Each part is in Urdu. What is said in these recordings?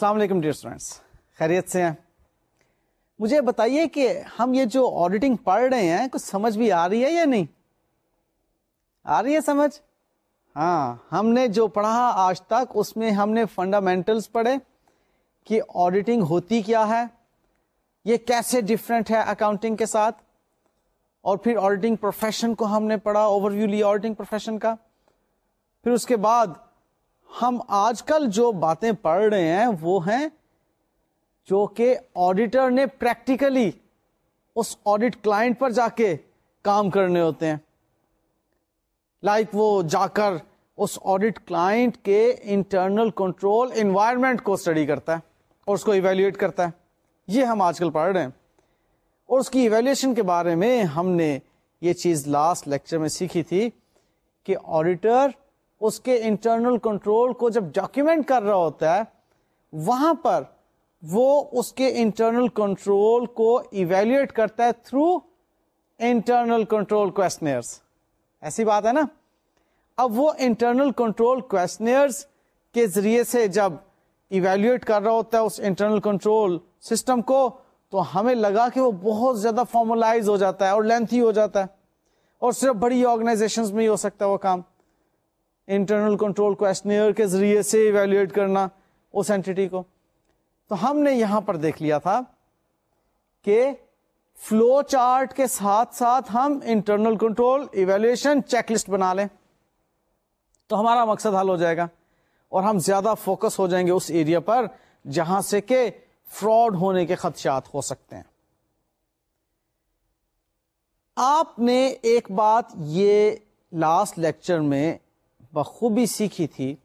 السلام علیکم ڈیئر اسٹوڈینٹس خیریت سے ہیں؟ مجھے بتائیے کہ ہم یہ جو آڈیٹنگ پڑھ رہے ہیں، کچھ سمجھ بھی آ رہی ہے یا نہیں؟ آ رہی ہے سمجھ؟ ہاں ہم نے جو پڑھا آج تک، اس میں ہم نے فنڈامینٹلس پڑھے کہ آڈیٹنگ ہوتی کیا ہے، یہ کیسے ڈفرینٹ ہے اکاؤنٹنگ کے ساتھ؟ اور پھر آڈیٹنگ پروفیشن کو ہم نے پڑھا اوور ویو لیا آڈیٹنگ پروفیشن کا۔ پھر اس کے بعد ہم آج کل جو باتیں پڑھ رہے ہیں وہ ہیں جو کہ آڈیٹر نے پریکٹیکلی اس آڈیٹ کلائنٹ پر جا کے کام کرنے ہوتے ہیں۔ لائک like وہ جا کر اس آڈیٹ کلائنٹ کے انٹرنل کنٹرول انوائرمنٹ کو اسٹڈی کرتا ہے اور اس کو ایویلویٹ کرتا ہے۔ یہ ہم آج کل پڑھ رہے ہیں۔ اور اس کی ایویلویشن کے بارے میں ہم نے یہ چیز لاسٹ لیکچر میں سیکھی تھی کہ آڈیٹر اس کے انٹرنل کنٹرول کو جب ڈاکیومنٹ کر رہا ہوتا ہے، وہاں پر وہ اس کے انٹرنل کنٹرول کو ایویلویٹ کرتا ہے تھرو انٹرنل کنٹرول کوشچنرس ایسی بات ہے نا؟ اب وہ انٹرنل کنٹرول کوشچنرس کے ذریعے سے جب ایویلویٹ کر رہا ہوتا ہے اس انٹرنل کنٹرول سسٹم کو، تو ہمیں لگا کہ وہ بہت زیادہ فارملائز ہو جاتا ہے اور لینتھی ہو جاتا ہے اور صرف بڑی آرگنائزیشن میں ہی ہو سکتا ہے وہ کام۔ انٹرنل کنٹرول کوشچنئر کے ذریعے سے ایویلویٹ کرنا اس اینٹی کو۔ تو ہم نے یہاں پر دیکھ لیا تھا کہ فلو چارٹ کے ساتھ ساتھ ہم internal control evaluation check list بنا لیں۔ تو ہمارا مقصد حل ہو جائے گا اور ہم زیادہ فوکس ہو جائیں گے اس ایریا پر جہاں سے کہ فراڈ ہونے کے خدشات ہو سکتے ہیں۔ آپ نے ایک بات یہ لاسٹ لیکچر میں بخوبی سیکھی تھی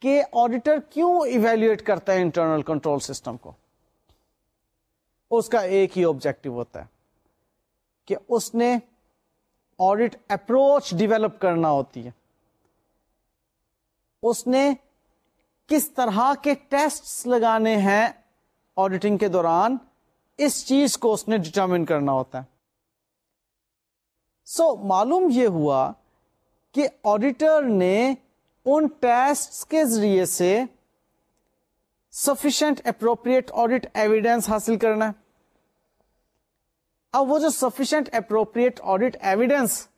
کہ آڈیٹر کیوں ایویلویٹ کرتا ہے انٹرنل کنٹرول سسٹم کو؟ اس کا ایک ہی آبجیکٹو ہوتا ہے کہ اس نے آڈیٹ اپروچ ڈیولپ کرنا ہوتی ہے۔ اس نے کس طرح کے ٹیسٹ لگانے ہیں آڈیٹنگ کے دوران؟ اس چیز کو اس نے ڈٹرمن کرنا ہوتا ہے۔ سو so, معلوم یہ ہوا کہ آڈیٹر نے ان ٹیسٹ کے ذریعے سے سفیشنٹ اپروپریٹ آڈیٹ ایویڈینس حاصل کرنا ہے۔ اب وہ جو sufficient appropriate audit evidence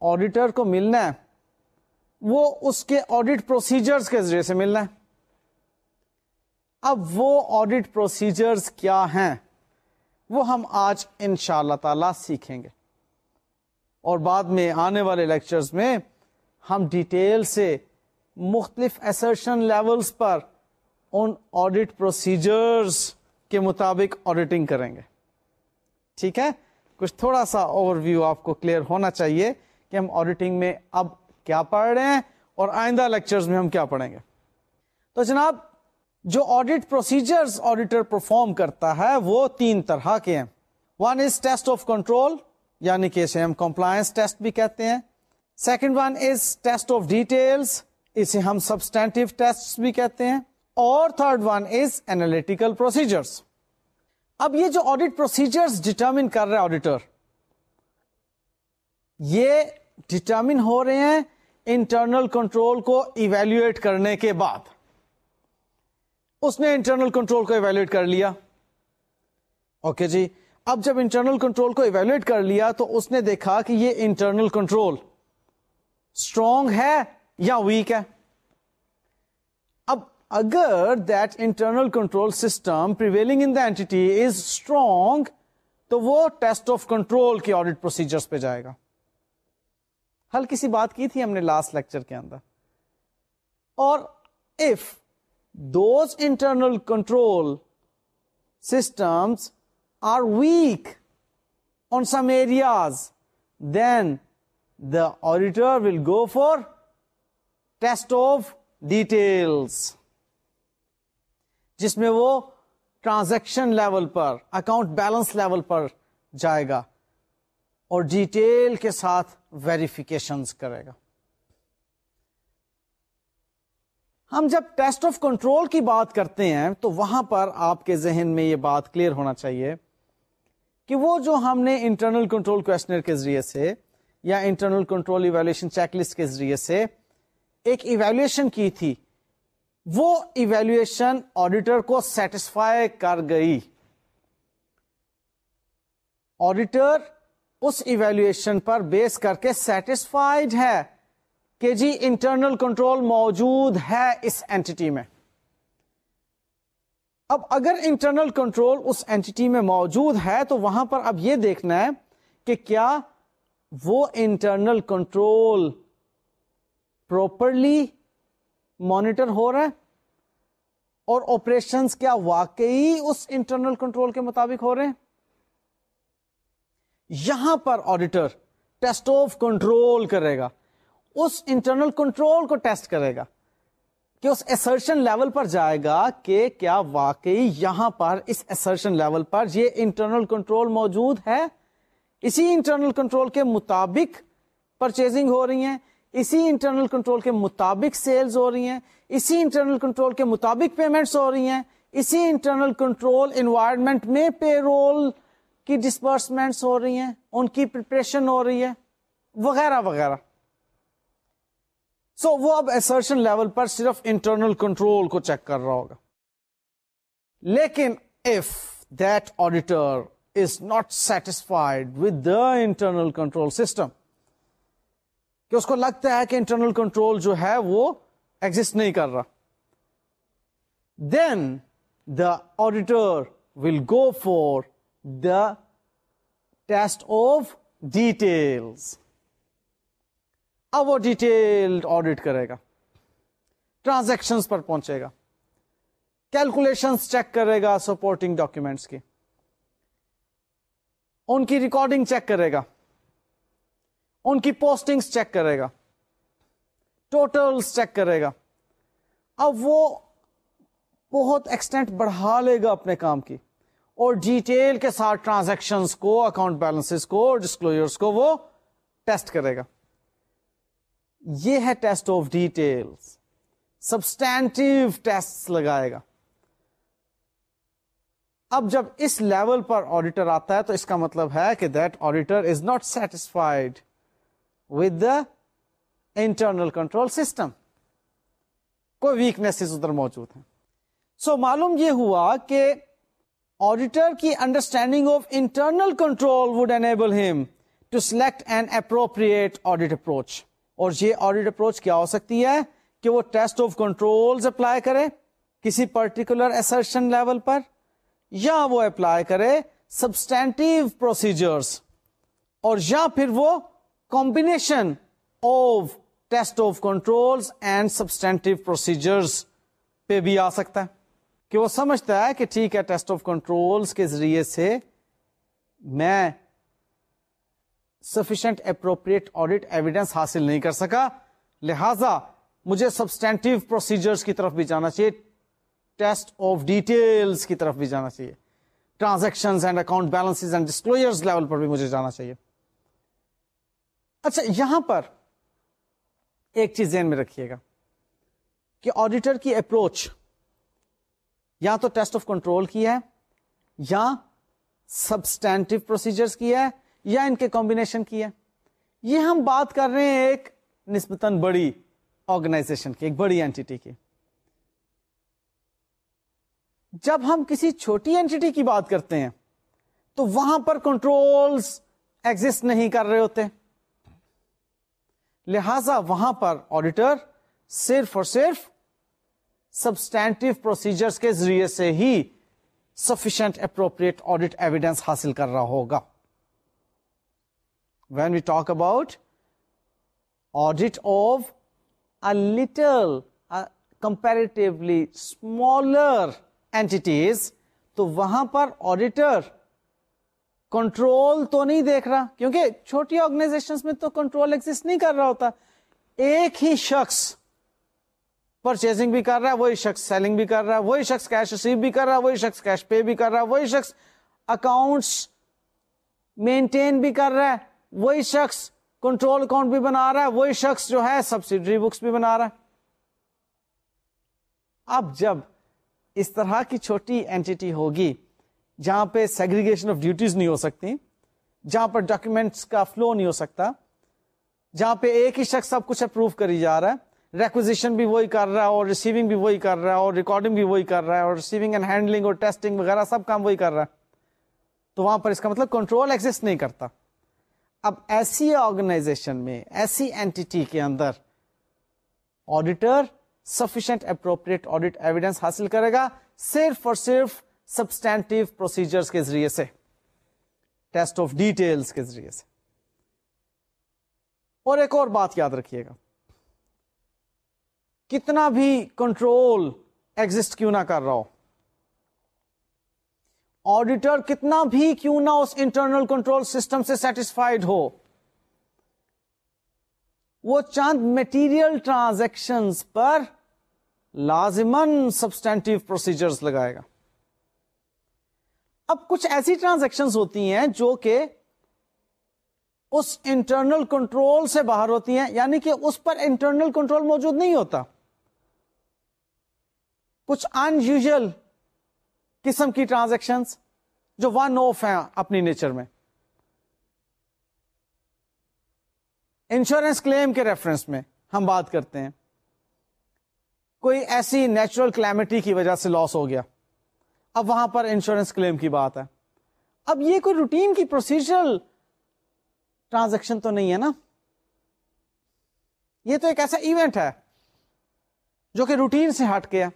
auditor کو ملنا ہے، وہ اس کے آڈیٹ پروسیجرز کے ذریعے سے ملنا ہے۔ اب وہ آڈیٹ پروسیجرز کیا ہیں؟ وہ ہم آج ان شاء اللہ تعالی سیکھیں گے۔ اور بعد میں آنے والے لیکچرز میں ہم ڈیٹیل سے مختلف ایسرشن لیولز پر ان آڈیٹ پروسیجرز کے مطابق آڈیٹنگ کریں گے۔ ٹھیک ہے؟ کچھ تھوڑا سا اوور ویو آپ کو کلیئر ہونا چاہیے کہ ہم آڈیٹنگ میں اب کیا پڑھ رہے ہیں اور آئندہ لیکچرز میں ہم کیا پڑھیں گے۔ تو جناب، جو آڈیٹ پروسیجرز آڈیٹر پرفارم کرتا ہے وہ تین طرح کے ہیں۔ One is test of control یعنی کہ اسے ہم کمپلائنس ٹیسٹ بھی کہتے ہیں۔ Second one is test of details اسے ہم سبسٹینٹو ٹیسٹ بھی کہتے ہیں۔ اور third one is analytical procedures اب یہ جو آڈیٹ پروسیجر ڈٹرمن کر رہے آڈیٹر یہ ڈٹرمن ہو رہے ہیں انٹرنل کنٹرول کو ایویلویٹ کرنے کے بعد۔ اس نے انٹرنل کنٹرول کو ایویلویٹ کر لیا۔ اوکے okay جی۔ اب جب انٹرنل کنٹرول کو ایویلویٹ کر لیا تو اس نے دیکھا کہ یہ انٹرنل کنٹرول اسٹرانگ ہے یا ویک ہے؟ اب اگر that internal control system prevailing in the entity is strong تو وہ ٹیسٹ آف کنٹرول کے آڈیٹ پروسیجر پہ جائے گا۔ ہلکی سی بات کی تھی ہم نے لاسٹ لیکچر کے اندر۔ اور if those internal control systems are weak on some areas, then the auditor will go for test of details, جس میں وہ ٹرانزیکشن لیول پر اکاؤنٹ بیلنس لیول پر جائے گا اور ڈیٹیل کے ساتھ ویریفیکیشن کرے گا۔ ہم جب ٹیسٹ آف کنٹرول کی بات کرتے ہیں تو وہاں پر آپ کے ذہن میں یہ بات کلیئر ہونا چاہیے۔ کہ وہ جو ہم نے انٹرنل کنٹرول کوشچنر کے ذریعے سے یا internal control evaluation check list کے ذریعے سے ایک ایویلویشن کی تھی، وہ ایویلویشن آڈیٹر کو سیٹسفائی کر گئی۔ آڈیٹر اس ایویلویشن پر بیس کر کے سیٹسفائڈ ہے کہ جی انٹرنل کنٹرول موجود ہے اس اینٹی میں۔ اب اگر انٹرنل کنٹرول اس اینٹی میں موجود ہے تو وہاں پر اب یہ دیکھنا ہے کہ کیا وہ انٹرنل کنٹرول پروپرلی مانیٹر ہو رہا ہے اور آپریشن کیا واقعی اس انٹرنل کنٹرول کے مطابق ہو رہے ہیں؟ یہاں پر آڈیٹر ٹیسٹ آف کنٹرول کرے گا۔ اس انٹرنل کنٹرول کو ٹیسٹ کرے گا۔ کہ اس ایسرشن لیول پر جائے گا کہ کیا واقعی یہاں پر اس ایسرشن لیول پر یہ انٹرنل کنٹرول موجود ہے؟ اسی انٹرنل کنٹرول کے مطابق پرچیزنگ ہو رہی ہیں، اسی انٹرنل کنٹرول کے مطابق سیلز ہو رہی ہیں، اسی انٹرنل کنٹرول کے مطابق پیمنٹس ہو رہی ہیں، اسی انٹرنل کنٹرول انوائرمنٹ میں پے رول کی ڈسبرسمنٹس ہو رہی ہیں، ان کی پریپریشن ہو رہی ہے، وغیرہ وغیرہ۔ سو وہ اب ایسرشن لیول پر صرف انٹرنل کنٹرول کو چیک کر رہا ہوگا۔ لیکن if that auditor is not satisfied with the internal control system کہ اس کو لگتا ہے کہ انٹرنل کنٹرول جو ہے وہ ایگزٹ نہیں کر رہا then the auditor will go for the test of details اب وہ ڈیٹیلڈ آڈیٹ کرے گا۔ ٹرانزیکشن پر پہنچے گا۔ کیلکولیشن چیک کرے گا سپورٹنگ ڈاکومینٹس کی۔ ان کی ریکارڈنگ چیک کرے گا۔ ان کی پوسٹنگ چیک کرے گا۔ ٹوٹل چیک کرے گا۔ اب وہ بہت ایکسٹینٹ بڑھا لے گا اپنے کام کی۔ اور ڈیٹیل کے ساتھ ٹرانزیکشن کو اکاؤنٹ بیلنس کو ڈسکلوجرس کو وہ ٹیسٹ کرے گا۔ یہ ہے test of detail substantive test لگائے گا۔ اب جب اس لیول پر آڈیٹر آتا ہے تو اس کا مطلب ہے کہ that auditor is not satisfied with the internal control system کوئی ویکنیس ادھر موجود ہے سو so, معلوم یہ ہوا کہ آڈیٹر کی understanding of internal control would enable ہم to select an appropriate audit approach اور یہ آڈیٹ اپروچ کیا ہو سکتی ہے کہ وہ ٹیسٹ آف کنٹرول اپلائی کرے کسی پرٹیکولر ایسرشن لیول پر یا وہ اپلائی کرے سبسٹینٹیو پروسیجرس اور یا پھر وہ combination of test of control and substantive procedures پہ بھی آ سکتا ہے کہ وہ سمجھتا ہے کہ ٹھیک ہے ٹیسٹ آف کنٹرول کے ذریعے سے میں سفیشنٹ اپروپریٹ آڈیٹ ایویڈینس حاصل نہیں کر سکا۔ لہذا مجھے سبسٹینٹیو پروسیجرز کی طرف بھی جانا چاہیے ٹیسٹ آف ڈیٹیلس کی طرف بھی جانا چاہیے۔ Transaction and account balance and disclosure level پر بھی مجھے جانا چاہیے۔ اچھا یہاں پر ایک چیز ذہن میں رکھیے گا کہ آڈیٹر کی اپروچ یا تو ٹیسٹ آف کنٹرول کی ہے یا سبسٹینٹیو پروسیجرز کی ہے۔ یا ان کے کمبینیشن کی ہے؟ یہ ہم بات کر رہے ہیں ایک نسبتاً بڑی آرگنائزیشن کی، ایک بڑی اینٹی کی۔ جب ہم کسی چھوٹی اینٹی کی بات کرتے ہیں، تو وہاں پر کنٹرولز ایگزٹ نہیں کر رہے ہوتے۔ لہذا وہاں پر آڈیٹر صرف اور صرف سبسٹینٹو پروسیجرز کے ذریعے سے ہی سفیشنٹ اپروپریٹ آڈیٹ ایویڈینس حاصل کر رہا ہوگا۔ When we talk about audit of a little comparatively smaller entities تو وہاں پر آڈیٹر کنٹرول تو نہیں دیکھ رہا، کیونکہ چھوٹی آرگنائزیشن میں تو کنٹرول ایگزٹ نہیں کر رہا ہوتا۔ ایک ہی شخص پرچیزنگ بھی کر رہا ہے وہی شخص سیلنگ بھی کر رہا ہے وہی شخص کیش ریسیو بھی کر رہا ہے وہی شخص کیش پے بھی کر رہا ہے وہی شخص اکاؤنٹس مینٹین بھی کر رہا۔ ہے وہی شخص کنٹرول اکاؤنٹ بھی بنا رہا ہے، وہی شخص جو ہے سبسڈری بکس بھی بنا رہا ہے۔ اب جب اس طرح کی چھوٹی اینٹی ہوگی جہاں پہ سیگریگیشن آف ڈیوٹیز نہیں ہو سکتی، جہاں پر ڈاکومینٹس کا فلو نہیں ہو سکتا، جہاں پہ ایک ہی شخص سب کچھ اپروو کری جا رہا ہے ریکوزیشن بھی وہی کر رہا ہے اور ریسیونگ بھی وہی کر رہا ہے اور ریکارڈنگ بھی وہی کر رہا ہے اور ریسیونگ اینڈ ہینڈلنگ اور ٹیسٹنگ وغیرہ سب کام وہی کر رہا ہے۔ تو وہاں پر اس کا مطلب کنٹرول ایگزٹ نہیں کرتا۔ اب ایسی آرگنائزیشن میں، ایسی اینٹی کے اندر auditor sufficient appropriate audit evidence حاصل کرے گا صرف اور صرف سبسٹینٹو پروسیجر کے ذریعے سے ٹیسٹ آف ڈیٹیلس کے ذریعے سے۔ اور ایک اور بات یاد رکھیے گا۔ کتنا بھی کنٹرول ایگزٹ کیوں نہ کر رہا ہو آڈیٹر کتنا بھی کیوں نہ اس انٹرنل کنٹرول سسٹم سے سیٹسفائڈ ہو۔ وہ چند میٹیریل ٹرانزیکشن پر لازمن سبسٹینٹو پروسیجرز لگائے گا۔ اب کچھ ایسی ٹرانزیکشن ہوتی ہیں جو کہ اس انٹرنل کنٹرول سے باہر ہوتی ہیں یعنی کہ اس پر انٹرنل کنٹرول موجود نہیں ہوتا۔ کچھ ان یوژل قسم کی ٹرانزیکشن جو ون آف ہیں اپنی نیچر میں۔ انشورنس کلیم کے ریفرنس میں ہم بات کرتے ہیں۔ کوئی ایسی نیچرل کلیمٹی کی وجہ سے لاس ہو گیا۔ اب وہاں پر انشورنس کلیم کی بات ہے۔ اب یہ کوئی روٹین کی پروسیجرل ٹرانزیکشن تو نہیں ہے نا۔ یہ تو ایک ایسا ایونٹ ہے جو کہ روٹین سے ہٹ گیا۔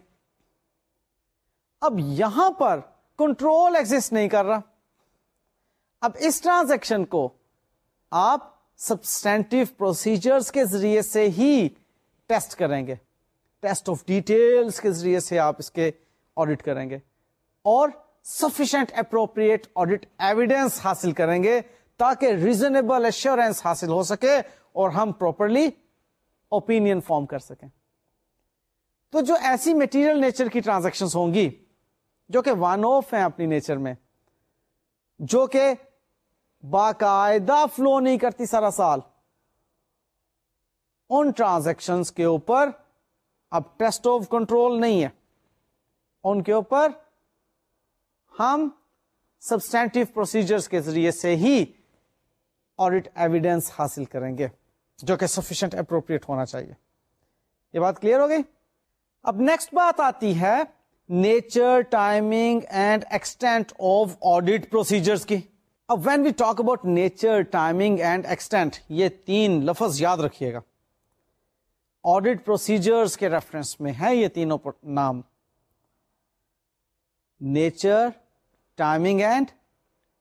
اب یہاں پر کنٹرول ایگزٹ نہیں کر رہا۔ اب اس ٹرانزیکشن کو آپ سبسٹینٹو پروسیجرز کے ذریعے سے ہی ٹیسٹ کریں گے۔ ٹیسٹ آف ڈیٹیلس کے ذریعے سے آپ اس کے آڈٹ کریں گے۔ اور سفیشنٹ اپروپریٹ آڈٹ ایویڈینس حاصل کریں گے تاکہ ریزنیبل ایشورینس حاصل ہو سکے اور ہم پراپرلی اوپین فارم کر سکیں۔ تو جو ایسی میٹیریل نیچر کی ٹرانزیکشن ہوں گی جو کہ ون آف ہیں اپنی نیچر میں، جو کہ باقاعدہ فلو نہیں کرتی سارا سال ان ٹرانزیکشن کے اوپر اب ٹیسٹ آف کنٹرول نہیں ہے۔ ان کے اوپر ہم سبسٹینٹو پروسیجر کے ذریعے سے ہی آڈٹ ایویڈینس حاصل کریں گے، جو کہ سفیشنٹ اپروپریٹ ہونا چاہیے۔ یہ بات کلیئر ہو گئی؟ اب نیکسٹ بات آتی ہے nature timing and extent of audit procedure کی اب when we talk about nature timing and extent یہ تین لفظ یاد رکھیے گا آڈیٹ پروسیجرز کے ریفرنس میں ہے یہ تینوں نام نیچر ٹائمنگ اینڈ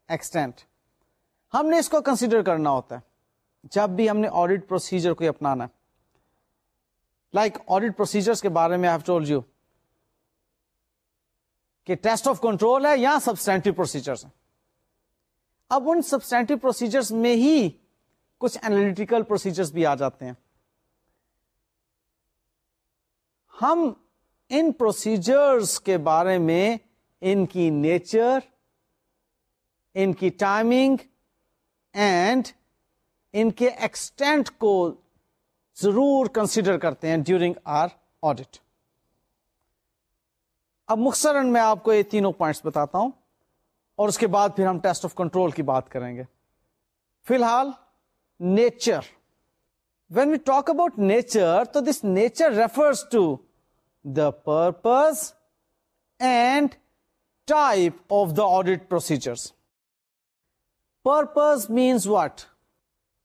ایکسٹینٹ ہم نے اس کو کنسیڈر کرنا ہوتا ہے جب بھی ہم نے آڈیٹ پروسیجر کو اپنانا لائک آڈیٹ پروسیجر کے بارے میں آپ ٹول یو کہ ٹیسٹ آف کنٹرول ہے یا سبسٹینٹو پروسیجر اب ان سبسٹینٹو پروسیجرز میں ہی کچھ اینالیٹیکل پروسیجرز بھی آ جاتے ہیں۔ ہم ان پروسیجرز کے بارے میں ان کی نیچر ان کی ٹائمنگ اینڈ ان کے ایکسٹینٹ کو ضرور کنسیڈر کرتے ہیں ڈیورنگ آر آڈیٹ اب مختصراً میں آپ کو یہ تینوں پوائنٹس بتاتا ہوں اور اس کے بعد پھر ہم ٹیسٹ آف کنٹرول کی بات کریں گے۔ فی الحال nature when we talk about nature تو this nature refers to the purpose and type of the audit procedure purpose means what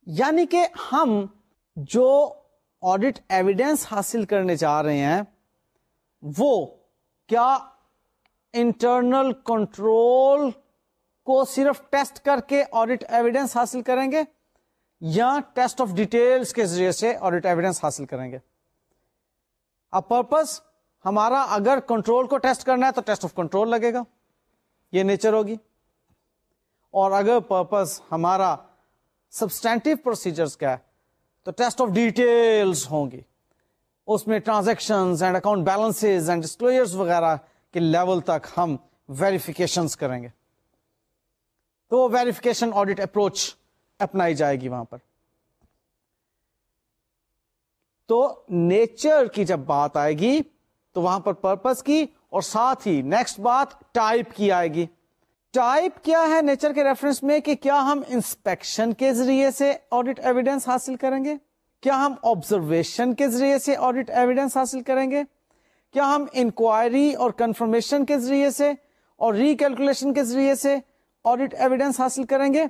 یعنی کہ ہم جو آڈیٹ ایویڈینس حاصل کرنے جا رہے ہیں، وہ کیا انٹرنل کنٹرول کو صرف ٹیسٹ کر کے آڈیٹ ایویڈینس حاصل کریں گے یا ٹیسٹ آف ڈیٹیلس کے ذریعے سے آڈیٹ ایویڈینس حاصل کریں گے؟ اب پرپز ہمارا اگر کنٹرول کو ٹیسٹ کرنا ہے تو ٹیسٹ آف کنٹرول لگے گا، یہ نیچر ہوگی۔ اور اگر پرپز ہمارا سبسٹینٹو پروسیجرز کا ہے تو ٹیسٹ آف ڈیٹیلس ہوں گی۔ اس میں transaction and account balance and disclosure وغیرہ کے لیول تک ہم ویریفیکیشن کریں گے۔ تو وہ ویریفیکیشن آڈیٹ اپروچ اپنائی جائے گی وہاں پر۔ تو نیچر کی جب بات آئے گی، تو وہاں پر پرپز کی اور ساتھ ہی نیکسٹ بات ٹائپ کی آئے گی۔ ٹائپ کیا ہے نیچر کے ریفرنس میں کہ کیا ہم انسپیکشن کے ذریعے سے آڈیٹ ایویڈینس حاصل کریں گے؟ کیا ہم آبزرویشن کے ذریعے سے آڈیٹ ایویڈینس حاصل کریں گے؟ کیا ہم انکوائری اور کنفرمیشن کے ذریعے سے اور ریکیلکولیشن کے ذریعے سے آڈیٹ ایویڈینس حاصل کریں گے؟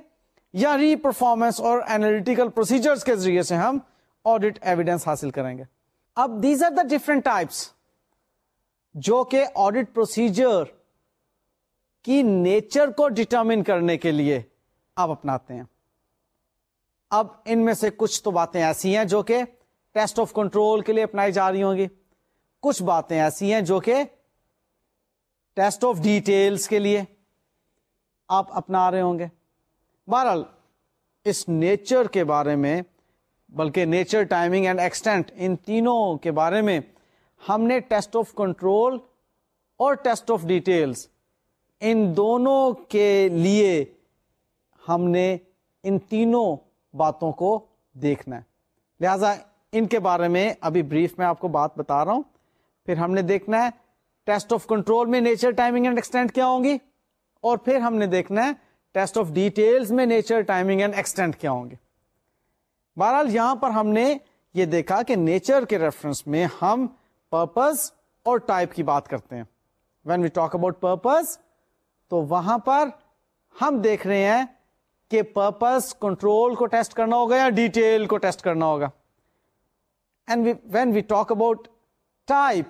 یا ری پرفارمنس اور اینالیٹیکل پروسیجر کے ذریعے سے ہم آڈیٹ ایویڈینس حاصل کریں گے؟ اب these are the different types جو کہ آڈیٹ پروسیجر کی نیچر کو ڈٹرمن کرنے کے لیے آپ اپناتے ہیں۔ اب ان میں سے کچھ تو باتیں ایسی ہیں جو کہ ٹیسٹ آف کنٹرول کے لیے اپنائی جا رہی ہوں گی۔ کچھ باتیں ایسی ہیں جو کہ ٹیسٹ آف ڈیٹیلس کے لیے آپ اپنا رہے ہوں گے۔ بہرحال، اس نیچر کے بارے میں، بلکہ نیچر ٹائمنگ اینڈ ایکسٹینٹ، ان تینوں کے بارے میں ہم نے ٹیسٹ آف کنٹرول اور ٹیسٹ آف ڈیٹیلس ان دونوں کے لیے ہم نے ان تینوں باتوں کو دیکھنا ہے۔ لہذا ان کے بارے میں ابھی بریف میں آپ کو بات بتا رہا ہوں۔ پھر ہم نے دیکھنا ہے ٹیسٹ آف کنٹرول میں نیچر ٹائمنگ اینڈ ایکسٹینٹ کیا ہوں گی۔ اور پھر ہم نے دیکھنا ہے ٹیسٹ آف ڈیٹیلز میں نیچر ٹائمنگ اینڈ ایکسٹینٹ کیا ہوں گے۔ بہرحال یہاں پر ہم نے یہ دیکھا کہ نیچر کے ریفرنس میں ہم پرپز اور ٹائپ کی بات کرتے ہیں۔ When we talk about purpose تو وہاں پر ہم دیکھ رہے ہیں کہ پرپز کنٹرول کو ٹیسٹ کرنا ہوگا یا ڈیٹیل کو ٹیسٹ کرنا ہوگا? And when we talk about type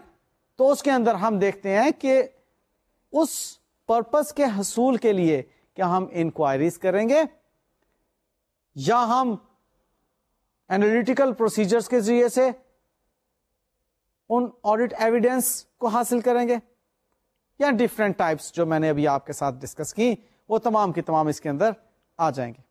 تو اس کے اندر ہم دیکھتے ہیں کہ اس پرپز کے حصول کے لیے کیا ہم انکوائریز کریں گے یا ہم اینالیٹیکل پروسیجرز کے ذریعے سے ان آڈیٹ ایویڈینس کو حاصل کریں گے یا ڈفرینٹ ٹائپس جو میں نے ابھی آپ کے ساتھ ڈسکس کی، وہ تمام کی تمام اس کے اندر آ جائیں گے۔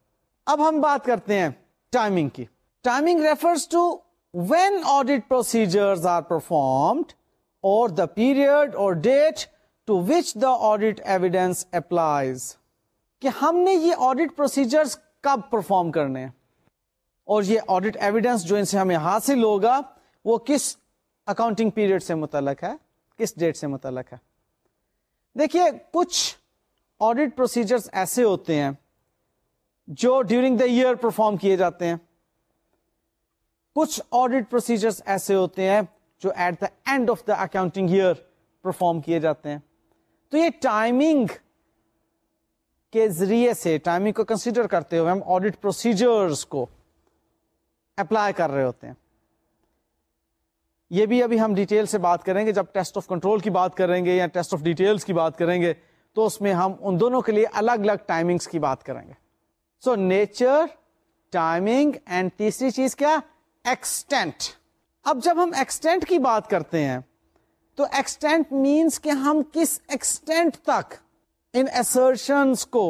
اب ہم بات کرتے ہیں ٹائمنگ کی۔ Timing refers to when audit procedure are performed اور دا پیریڈ اور date to which the audit evidence applies کہ ہم نے یہ آڈیٹ پروسیجر کب پرفارم کرنے ہیں۔ اور یہ آڈیٹ ایویڈینس جو ان سے ہمیں حاصل ہوگا، وہ کس اکاؤنٹنگ پیریڈ سے متعلق ہے؟ کس ڈیٹ سے متعلق ہے؟ دیکھیے، کچھ آڈیٹ پروسیجرز ایسے ہوتے ہیں جو ڈیورنگ دا ایئر پرفارم کیے جاتے ہیں۔ کچھ آڈیٹ پروسیجرز ایسے ہوتے ہیں جو at the end of the accounting year perform کیے جاتے ہیں۔ تو یہ ٹائمنگ کے ذریعے سے ٹائمنگ کو کنسیڈر کرتے ہوئے ہم آڈیٹ پروسیجرز کو اپلائی کر رہے ہوتے ہیں۔ یہ بھی ابھی ہم ڈیٹیل سے بات کریں گے، جب ٹیسٹ آف کنٹرول کی بات کریں گے یا ٹیسٹ آف ڈیٹیلس کی بات کریں گے، تو اس میں ہم ان دونوں کے لیے الگ الگ ٹائمنگس کی بات کریں گے۔ سو نیچر ٹائمنگ اینڈ تیسری چیز کیا ایکسٹینٹ اب جب ہم ایکسٹینٹ کی بات کرتے ہیں، تو ایکسٹینٹ مینس کہ ہم کس ایکسٹینٹ تک ان ایسرشنس کو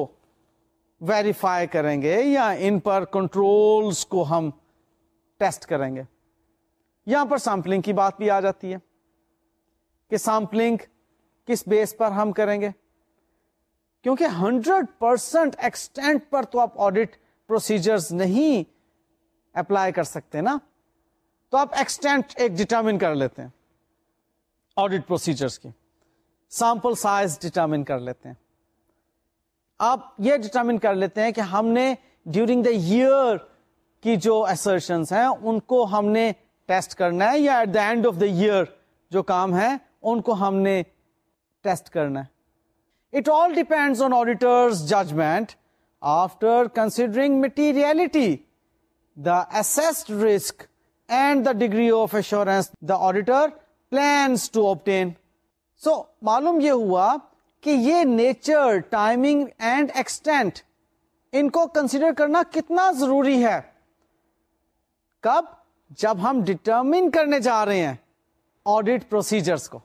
ویریفائی کریں گے یا ان پر کنٹرولز کو ہم ٹیسٹ کریں گے. یہاں پر سیمپلنگ کی بات بھی آ جاتی ہے کہ سیمپلنگ کس بیس پر ہم کریں گے؟ کیونکہ ہنڈریڈ پرسینٹ ایکسٹینٹ پر تو آپ آڈیٹ پروسیجرز نہیں اپلائی کر سکتے نا، تو آپ ایکسٹینٹ ایک ڈٹرمن کر لیتے ہیں آڈیٹ پروسیجرز کی۔ سیمپل سائز ڈٹرمن کر لیتے ہیں۔ آپ یہ ڈٹرمن کر لیتے ہیں کہ ہم نے ڈیورنگ دا ایئر کی جو ایسرشنس ہیں، ان کو ہم نے ٹیسٹ کرنا ہے یا at the end of the year جو کام ہے، ان کو ہم نے ٹیسٹ کرنا ہے۔ It all depend on auditor judgment after considering materiality the assessed risk and the degree of assurance the auditor plans to obtain so معلوم یہ ہوا کہ یہ نیچر ٹائمنگ اینڈ ایکسٹینٹ ان کو کنسیڈر کرنا کتنا ضروری ہے کب جب ہم ڈٹرمن کرنے جا رہے ہیں آڈیٹ پروسیجرس کو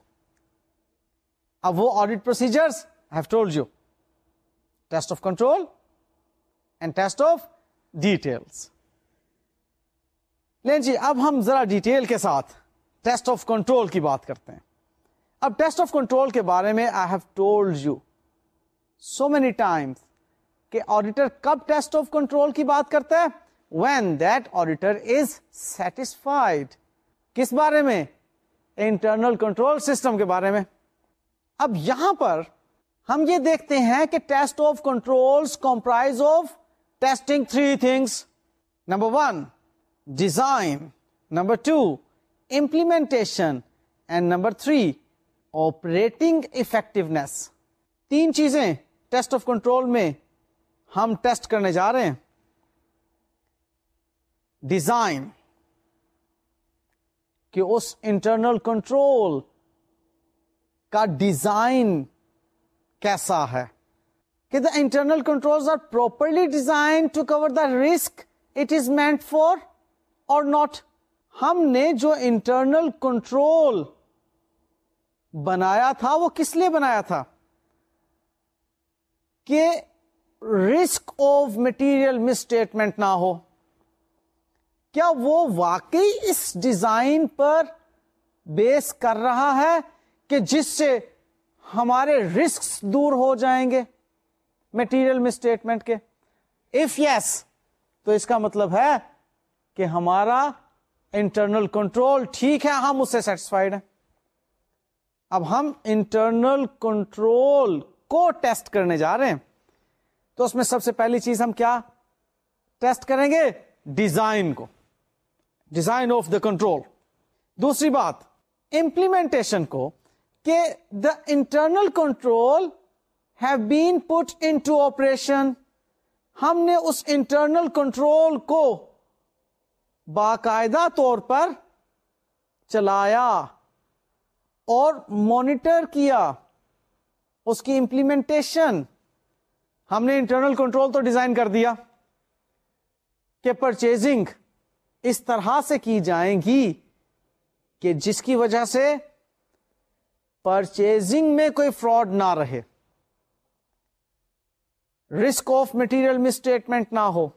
اب وہ audit procedures have told you test of control and test of details لیں جی اب ہم ذرا ڈیٹیل کے ساتھ ٹیسٹ آف کنٹرول کی بات کرتے ہیں اب ٹیسٹ آف کنٹرول کے بارے میں I have told you so many times کہ آڈیٹر کب ٹیسٹ آف کنٹرول کی بات کرتا ہے when that auditor is satisfied کس بارے میں انٹرنل کنٹرول سسٹم کے بارے میں اب یہاں پر ہم یہ دیکھتے ہیں کہ test of control comprise of testing three things number one design. Number 2, implementation. And number 3, operating effectiveness. تین چیزیں ٹیسٹ آف کنٹرول میں ہم ٹیسٹ کرنے جا رہے ہیں ڈیزائن کہ اس انٹرنل کنٹرول کا ڈیزائن کیسا ہے؟ کہ the internal control are properly design to cover the risk it is meant for or not ہم نے جو انٹرنل کنٹرول بنایا تھا، وہ کس لیے بنایا تھا؟ کہ رسک آف مٹیریل مسٹیٹمنٹ نہ ہو۔ کیا وہ واقعی اس ڈیزائن پر بیس کر رہا ہے کہ جس سے ہمارے رسک دور ہو جائیں گے مٹیریل مسٹیٹمنٹ کے۔ اف یس تو اس کا مطلب ہے کہ ہمارا انٹرنل کنٹرول ٹھیک ہے، ہم اس سے سیٹسفائڈ ہیں۔ اب ہم انٹرنل کنٹرول کو ٹیسٹ کرنے جا رہے ہیں۔ تو اس میں سب سے پہلی چیز ہم کیا ٹیسٹ کریں گے؟ ڈیزائن کو۔ ڈیزائن آف دا کنٹرول دوسری بات امپلیمنٹیشن کو کہ the internal control have been put into operation ہم نے اس انٹرنل کنٹرول کو باقاعدہ طور پر چلایا اور مانیٹر کیا. اس کی امپلیمنٹیشن ہم نے انٹرنل کنٹرول تو ڈیزائن کر دیا کہ پرچیزنگ اس طرح سے کی جائیں گی کہ جس کی وجہ سے پرچیزنگ میں کوئی فراڈ نہ رہے۔ رسک آف مٹیریل مسٹیٹمنٹ نہ ہو۔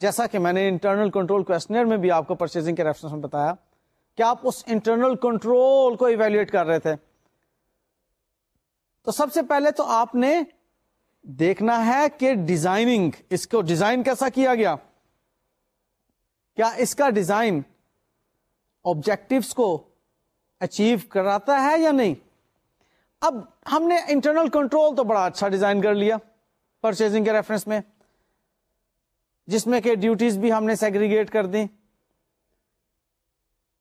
جیسا کہ میں نے انٹرنل کنٹرول کوشچنر میں بھی آپ کو پرچیزنگ کے ریفرنس میں بتایا کہ آپ اس انٹرنل کنٹرول کو ایویلویٹ کر رہے تھے؟ تو سب سے پہلے تو آپ نے دیکھنا ہے کہ ڈیزائننگ اس کو ڈیزائن کیسا کیا گیا؟ کیا اس کا ڈیزائن آبجیکٹوس کو اچیو کراتا ہے یا نہیں؟ اب ہم نے انٹرنل کنٹرول تو بڑا اچھا ڈیزائن کر لیا پرچیزنگ کے ریفرنس میں، جس میں کہ ڈیوٹیز بھی ہم نے سیگریگیٹ کر دی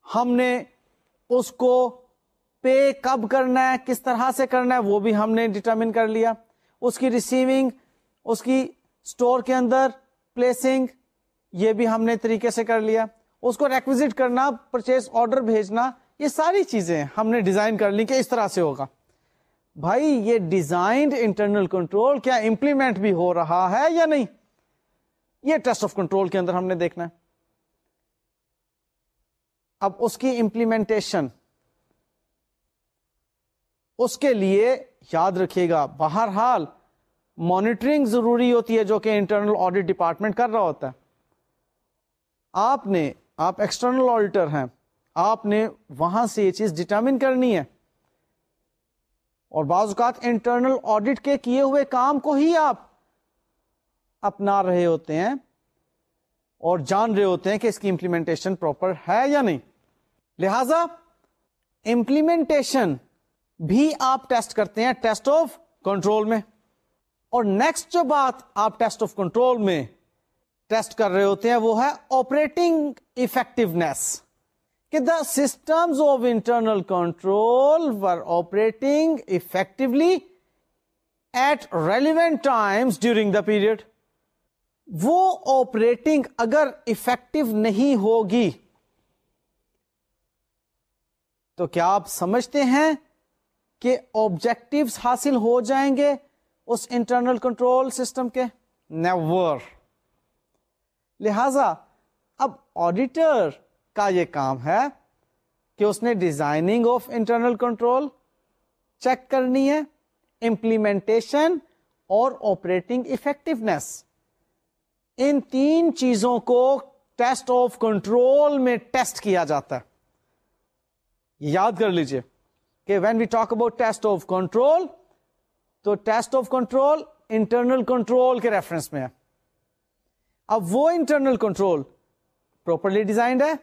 ہم نے اس کو پے کب کرنا ہے، کس طرح سے کرنا ہے، وہ بھی ہم نے ڈٹرمن کر لیا۔ اس کی ریسیونگ اس کی اسٹور کے اندر پلیسنگ یہ بھی ہم نے طریقے سے کر لیا۔ اس کو ریکوزٹ کرنا پرچیز آرڈر بھیجنا یہ ساری چیزیں ہم نے ڈیزائن کر لی کہ اس طرح سے ہوگا۔ بھائی، یہ ڈیزائنڈ انٹرنل کنٹرول کیا امپلیمنٹ بھی ہو رہا ہے یا نہیں؟ یہ ٹیسٹ آف کنٹرول کے اندر ہم نے دیکھنا ہے۔ اب اس کی امپلیمنٹیشن، اس کے لیے یاد رکھیے گا، بہرحال مانیٹرنگ ضروری ہوتی ہے جو کہ انٹرنل آڈیٹ ڈپارٹمنٹ کر رہا ہوتا ہے۔ آپ نے، آپ ایکسٹرنل آڈیٹر ہیں۔ آپ نے وہاں سے یہ چیز ڈٹرمن کرنی ہے۔ اور بعض اوقات انٹرنل آڈیٹ کے کیے ہوئے کام کو ہی آپ اپنا رہے ہوتے ہیں اور جان رہے ہوتے ہیں کہ اس کی امپلیمنٹیشن پراپر ہے یا نہیں۔ لہذا امپلیمنٹیشن بھی آپ ٹیسٹ کرتے ہیں ٹیسٹ آف کنٹرول میں۔ اور نیکسٹ جو بات آپ ٹیسٹ آف کنٹرول میں ٹیسٹ کر رہے ہوتے ہیں وہ ہے آپریٹنگ افیکٹونیس کہ the systems of internal control were operating effectively at relevant times during the period وہ آپریٹنگ اگر افیکٹو نہیں ہوگی، تو کیا آپ سمجھتے ہیں کہ آبجیکٹو حاصل ہو جائیں گے اس انٹرنل کنٹرول سسٹم کے؟ نیور لہذا اب آڈیٹر کا یہ کام ہے کہ اس نے designing of internal control check کرنی ہے امپلیمنٹیشن اور آپریٹنگ افیکٹونیس ان تین چیزوں کو ٹیسٹ آف کنٹرول میں ٹیسٹ کیا جاتا ہے۔ یاد کر لیجیے کہ when we talk about test of control تو test of control internal control کے ریفرنس میں ہے۔ اب وہ انٹرنل کنٹرول پروپرلی ڈیزائنڈ ہے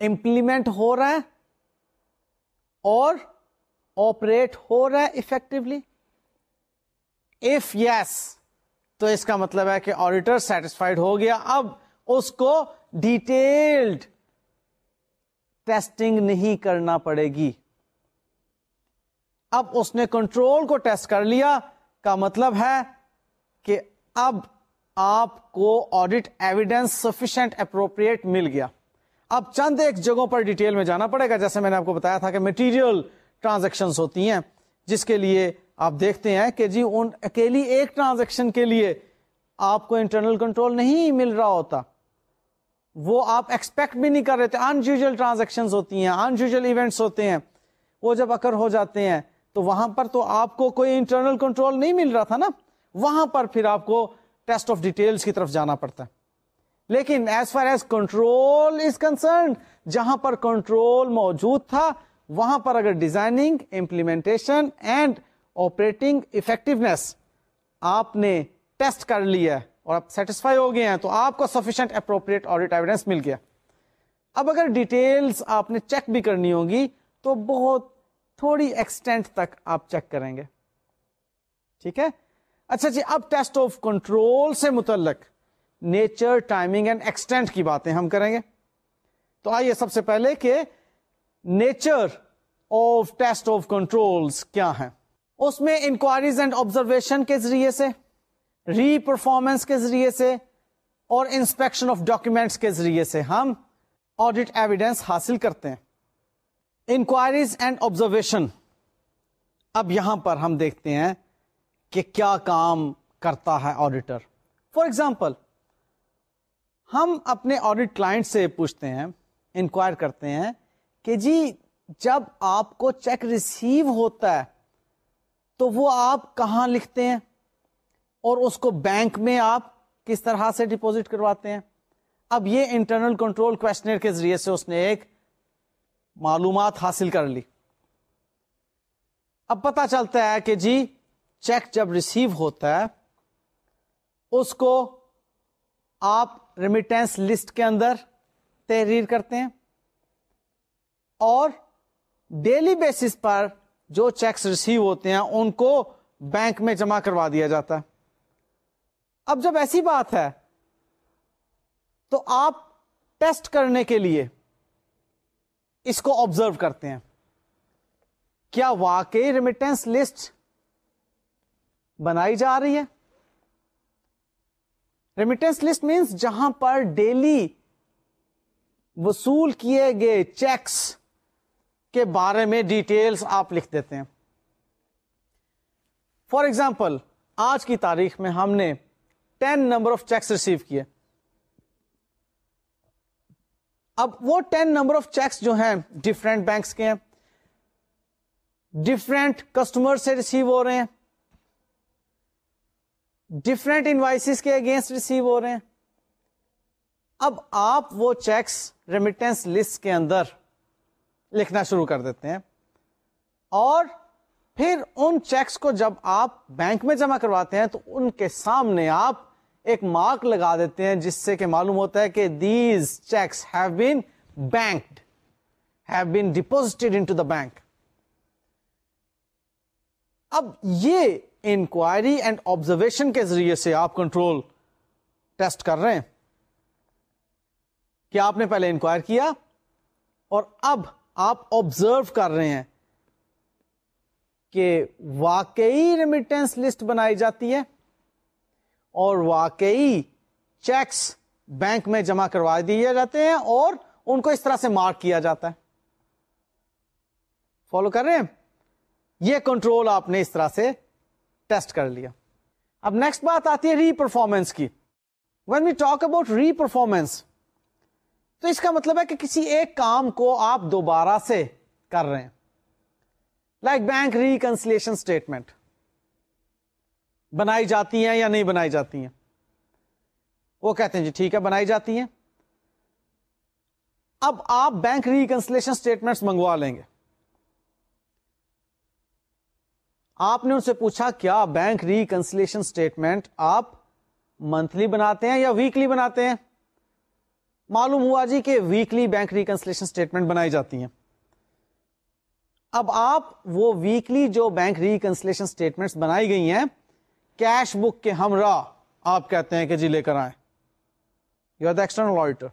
امپلیمنٹ ہو رہا ہے اور آپریٹ ہو رہا ہے افیکٹولی اف یس تو اس کا مطلب ہے کہ آڈیٹر سیٹسفائڈ ہو گیا. اب اس کو ڈیٹیلڈ ٹیسٹنگ نہیں کرنا پڑے گی. اب اس نے کنٹرول کو ٹیسٹ کر لیا، کا مطلب ہے کہ اب آپ کو آڈیٹ ایویڈینس سفیشنٹ اپروپریٹ مل گیا. اب چند ایک جگہوں پر ڈیٹیل میں جانا پڑے گا، جیسے میں نے آپ کو بتایا تھا کہ مٹیریل ٹرانزیکشن ہوتی ہیں، جس کے لیے آپ دیکھتے ہیں کہ جی ان اکیلی ایک ٹرانزیکشن کے لیے آپ کو انٹرنل کنٹرول نہیں مل رہا ہوتا۔ وہ آپ ایکسپیکٹ بھی نہیں کر رہے تھے۔ انیوژل ٹرانزیکشن ہوتی ہیں انیوژل ایونٹس ہوتے ہیں۔ وہ جب اکر ہو جاتے ہیں، تو وہاں پر تو آپ کو کوئی انٹرنل کنٹرول نہیں مل رہا تھا نا۔ وہاں پر پھر آپ کو ٹیسٹ آف ڈیٹیلس کی طرف جانا پڑتا ہے۔ لیکن as far as control is concerned جہاں پر کنٹرول موجود تھا، وہاں پر اگر designing implementation and operating effectiveness آپ نے ٹیسٹ کر لیا اور آپ سیٹسفائی ہو گئے ہیں، تو آپ کو سفیشنٹ اپروپریٹ آڈیٹ ایویڈینس مل گیا۔ اب اگر ڈیٹیلس آپ نے چیک بھی کرنی ہوگی، تو بہت تھوڑی ایکسٹینٹ تک آپ چیک کریں گے۔ ٹھیک ہے؟ اچھا جی اب ٹیسٹ آف کنٹرول سے متعلق۔ نیچر، ٹائمنگ اینڈ ایکسٹینٹ کی باتیں ہم کریں گے۔ تو آئیے سب سے پہلے کہ nature of test of control کیا ہے اس میں انکوائریز اینڈ آبزرویشن کے ذریعے سے، ری پرفارمنس کے ذریعے سے اور انسپیکشن آف ڈاکومینٹس کے ذریعے سے ہم آڈیٹ ایویڈینس حاصل کرتے ہیں۔ Inquiries and observation. اب یہاں پر ہم دیکھتے ہیں کہ کیا کام کرتا ہے آڈیٹر۔ فار ایگزامپل ہم اپنے آڈیٹ کلائنٹ سے پوچھتے ہیں انکوائر کرتے ہیں کہ جی جب آپ کو چیک ریسیو ہوتا ہے، تو وہ آپ کہاں لکھتے ہیں؟ اور اس کو بینک میں آپ کس طرح سے ڈپوزٹ کرواتے ہیں؟ اب یہ انٹرنل کنٹرول کوشچنر کے ذریعے سے اس نے ایک معلومات حاصل کر لی۔ اب پتا چلتا ہے کہ جی چیک جب ریسیو ہوتا ہے، اس کو آپ ریمیٹینس لسٹ کے اندر تحریر کرتے ہیں اور ڈیلی بیسس پر جو چیکس ریسیو ہوتے ہیں ان کو بینک میں جمع کروا دیا جاتا ہے۔ اب جب ایسی بات ہے تو آپ ٹیسٹ کرنے کے لیے اس کو آبزرو کرتے ہیں۔ کیا واقعی ریمیٹنس لسٹ بنائی جا رہی ہے؟ ریمیٹنس لسٹ مینس جہاں پر ڈیلی وصول کیے گئے چیکس کے بارے میں ڈیٹیلز آپ لکھ دیتے ہیں۔ فار ایگزامپل آج کی تاریخ میں ہم نے ten number of cheques receive کیے۔ اب وہ ٹین نمبر آف چیکس جو ہیں ڈفرینٹ بینکس کے ہیں۔ ڈفرینٹ کسٹمر سے ریسیو ہو رہے ہیں۔ ڈفرینٹ انوائسز کے اگینسٹ ریسیو ہو رہے ہیں۔ اب آپ وہ چیکس ریمیٹنس لسٹ کے اندر لکھنا شروع کر دیتے ہیں۔ اور پھر ان چیکس کو جب آپ بینک میں جمع کرواتے ہیں تو ان کے سامنے آپ ایک مارک لگا دیتے ہیں، جس سے کہ معلوم ہوتا ہے کہ these cheques have been banked have been deposited into the bank اب یہ انکوائری اینڈ آبزرویشن کے ذریعے سے آپ کنٹرول ٹیسٹ کر رہے ہیں۔ کہ آپ نے پہلے انکوائر کیا؟ اور اب آپ آبزرو کر رہے ہیں کہ واقعی ریمیٹنس لسٹ بنائی جاتی ہے اور واقعی چیکس بینک میں جمع کروا دیے جاتے ہیں اور ان کو اس طرح سے مارک کیا جاتا ہے۔ فالو کر رہے ہیں؟ یہ کنٹرول آپ نے اس طرح سے ٹیسٹ کر لیا۔ اب نیکسٹ بات آتی ہے ری پرفارمنس کی۔ When we talk about reperformance تو اس کا مطلب ہے کہ کسی ایک کام کو آپ دوبارہ سے کر رہے ہیں۔ لائک بینک ریکنسلیشن اسٹیٹمنٹ بنائی جاتی ہیں یا نہیں بنائی جاتی ہیں؟ وہ کہتے ہیں جی ٹھیک ہے، بنائی جاتی ہیں۔ اب آپ بینک ریکنسلیشن اسٹیٹمنٹ منگوا لیں گے۔ آپ نے ان سے پوچھا کیا بینک ریکنسلیشن اسٹیٹمنٹ آپ منتھلی بناتے ہیں یا ویکلی بناتے ہیں؟ معلوم ہوا جی کہ ویکلی بینک ریکنسلیشن اسٹیٹمنٹ بنائی جاتی ہیں۔ اب آپ وہ ویکلی جو بینک ریکنسلیشن اسٹیٹمنٹ بنائی گئی ہیں کیش بک کے ہمراہ آپ کہتے ہیں کہ جی لے کر آئیں۔ You are the external auditor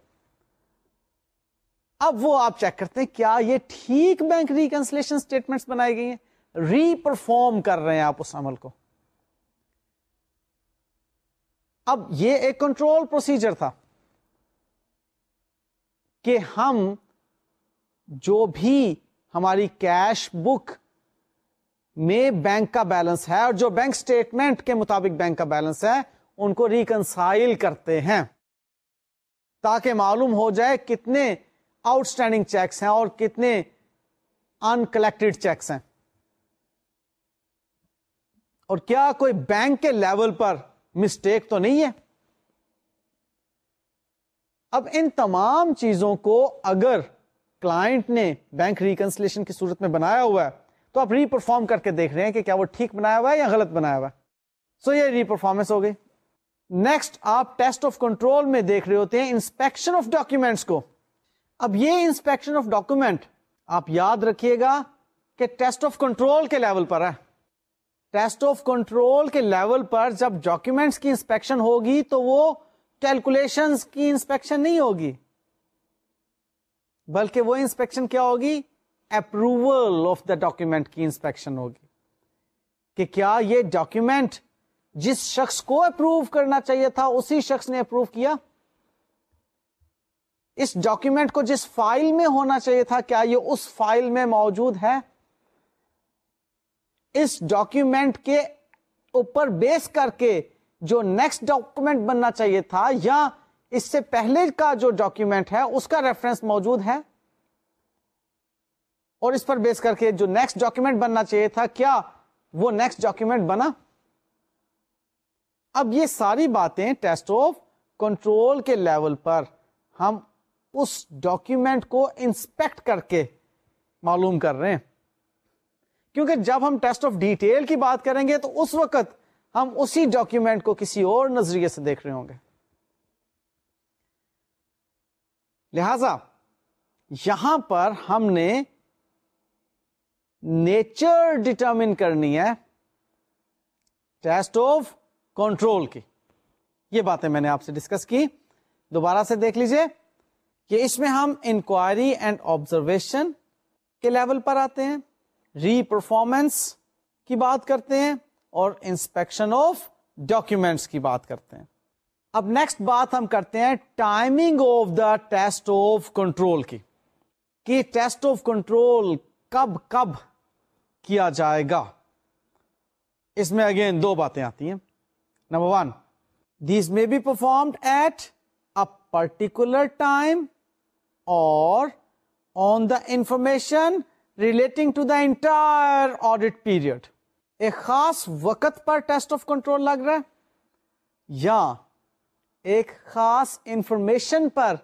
اب وہ آپ چیک کرتے ہیں، کیا یہ ٹھیک بینک ریکنسلیشن اسٹیٹمنٹ بنائی گئی ہیں؟ ری پرفارم کر رہے ہیں آپ اس عمل کو۔ اب یہ ایک کنٹرول پروسیجر تھا کہ ہم جو بھی ہماری کیش بک میں بینک کا بیلنس ہے اور جو بینک اسٹیٹمنٹ کے مطابق بینک کا بیلنس ہے، ان کو ریکنسائل کرتے ہیں تاکہ معلوم ہو جائے کتنے آؤٹ اسٹینڈنگ چیکس ہیں اور کتنے ان کلیکٹڈ چیکس ہیں۔ اور کیا کوئی بینک کے لیول پر مسٹیک تو نہیں ہے؟ اب ان تمام چیزوں کو اگر کلائنٹ نے بینک ریکنسلیشن کی صورت میں بنایا ہوا ہے، تو آپ ری پرفارم کر کے دیکھ رہے ہیں کہ کیا وہ ٹھیک بنایا ہوا ہے یا غلط بنایا ہوا ہے۔ سو so یہ ری پرفارمنس ہو گئی۔ نیکسٹ آپ ٹیسٹ آف کنٹرول میں دیکھ رہے ہوتے ہیں انسپیکشن آف ڈاکومینٹس کو۔ اب یہ انسپیکشن آف ڈاکومینٹ آپ یاد رکھیے گا کہ ٹیسٹ آف کنٹرول کے لیول پر ہے۔ ٹیسٹ آف کنٹرول کے لیول پر جب ڈاکومینٹس کی انسپیکشن ہوگی تو وہ کیلکولیشن کی انسپیکشن نہیں ہوگی، بلکہ وہ انسپیکشن کیا ہوگی؟ اپروول آف دا ڈاکومینٹ کی انسپیکشن ہوگی کہ کیا یہ ڈاکومینٹ جس شخص کو اپروو کرنا چاہیے تھا، اسی شخص نے اپروو کیا؟ اس ڈاکومینٹ کو جس فائل میں ہونا چاہیے تھا، کیا یہ اس فائل میں موجود ہے؟ اس ڈاکومینٹ کے اوپر بیس کر کے جو نیکسٹ ڈاکومینٹ بننا چاہیے تھا یا اس سے پہلے کا جو ڈاکومینٹ ہے، اس کا ریفرنس موجود ہے۔ اور اس پر بیس کر کے جو نیکسٹ ڈاکومینٹ بننا چاہیے تھا، کیا وہ نیکسٹ ڈاکومینٹ بنا؟ اب یہ ساری باتیں ٹیسٹ آف کنٹرول کے لیول پر ہم اس ڈاکومینٹ کو انسپیکٹ کر کے معلوم کر رہے ہیں۔ کیونکہ جب ہم ٹیسٹ آف ڈیٹیل کی بات کریں گے تو اس وقت ہم اسی ڈاکومینٹ کو کسی اور نظریے سے دیکھ رہے ہوں گے۔ لہذا یہاں پر ہم نے نیچر ڈٹرمن کرنی ہے ٹیسٹ آف کنٹرول کی۔ یہ باتیں میں نے آپ سے ڈسکس کی۔ دوبارہ سے دیکھ لیجیے کہ اس میں ہم انکوائری اینڈ آبزرویشن کے لیول پر آتے ہیں۔ ری پرفارمنس کی بات کرتے ہیں اور انسپیکشن آف ڈاکومینٹس کی بات کرتے ہیں۔ اب نیکسٹ بات ہم کرتے ہیں timing of the test of control کی۔ کہ ٹیسٹ آف کنٹرول کب کب کیا جائے گا۔ اس میں اگین دو باتیں آتی ہیں۔ Number one these may be performed at a particular time اور on the information relating to the entire audit period ایک خاص وقت پر ٹیسٹ آف کنٹرول لگ رہا ہے یا ایک خاص انفارمیشن پر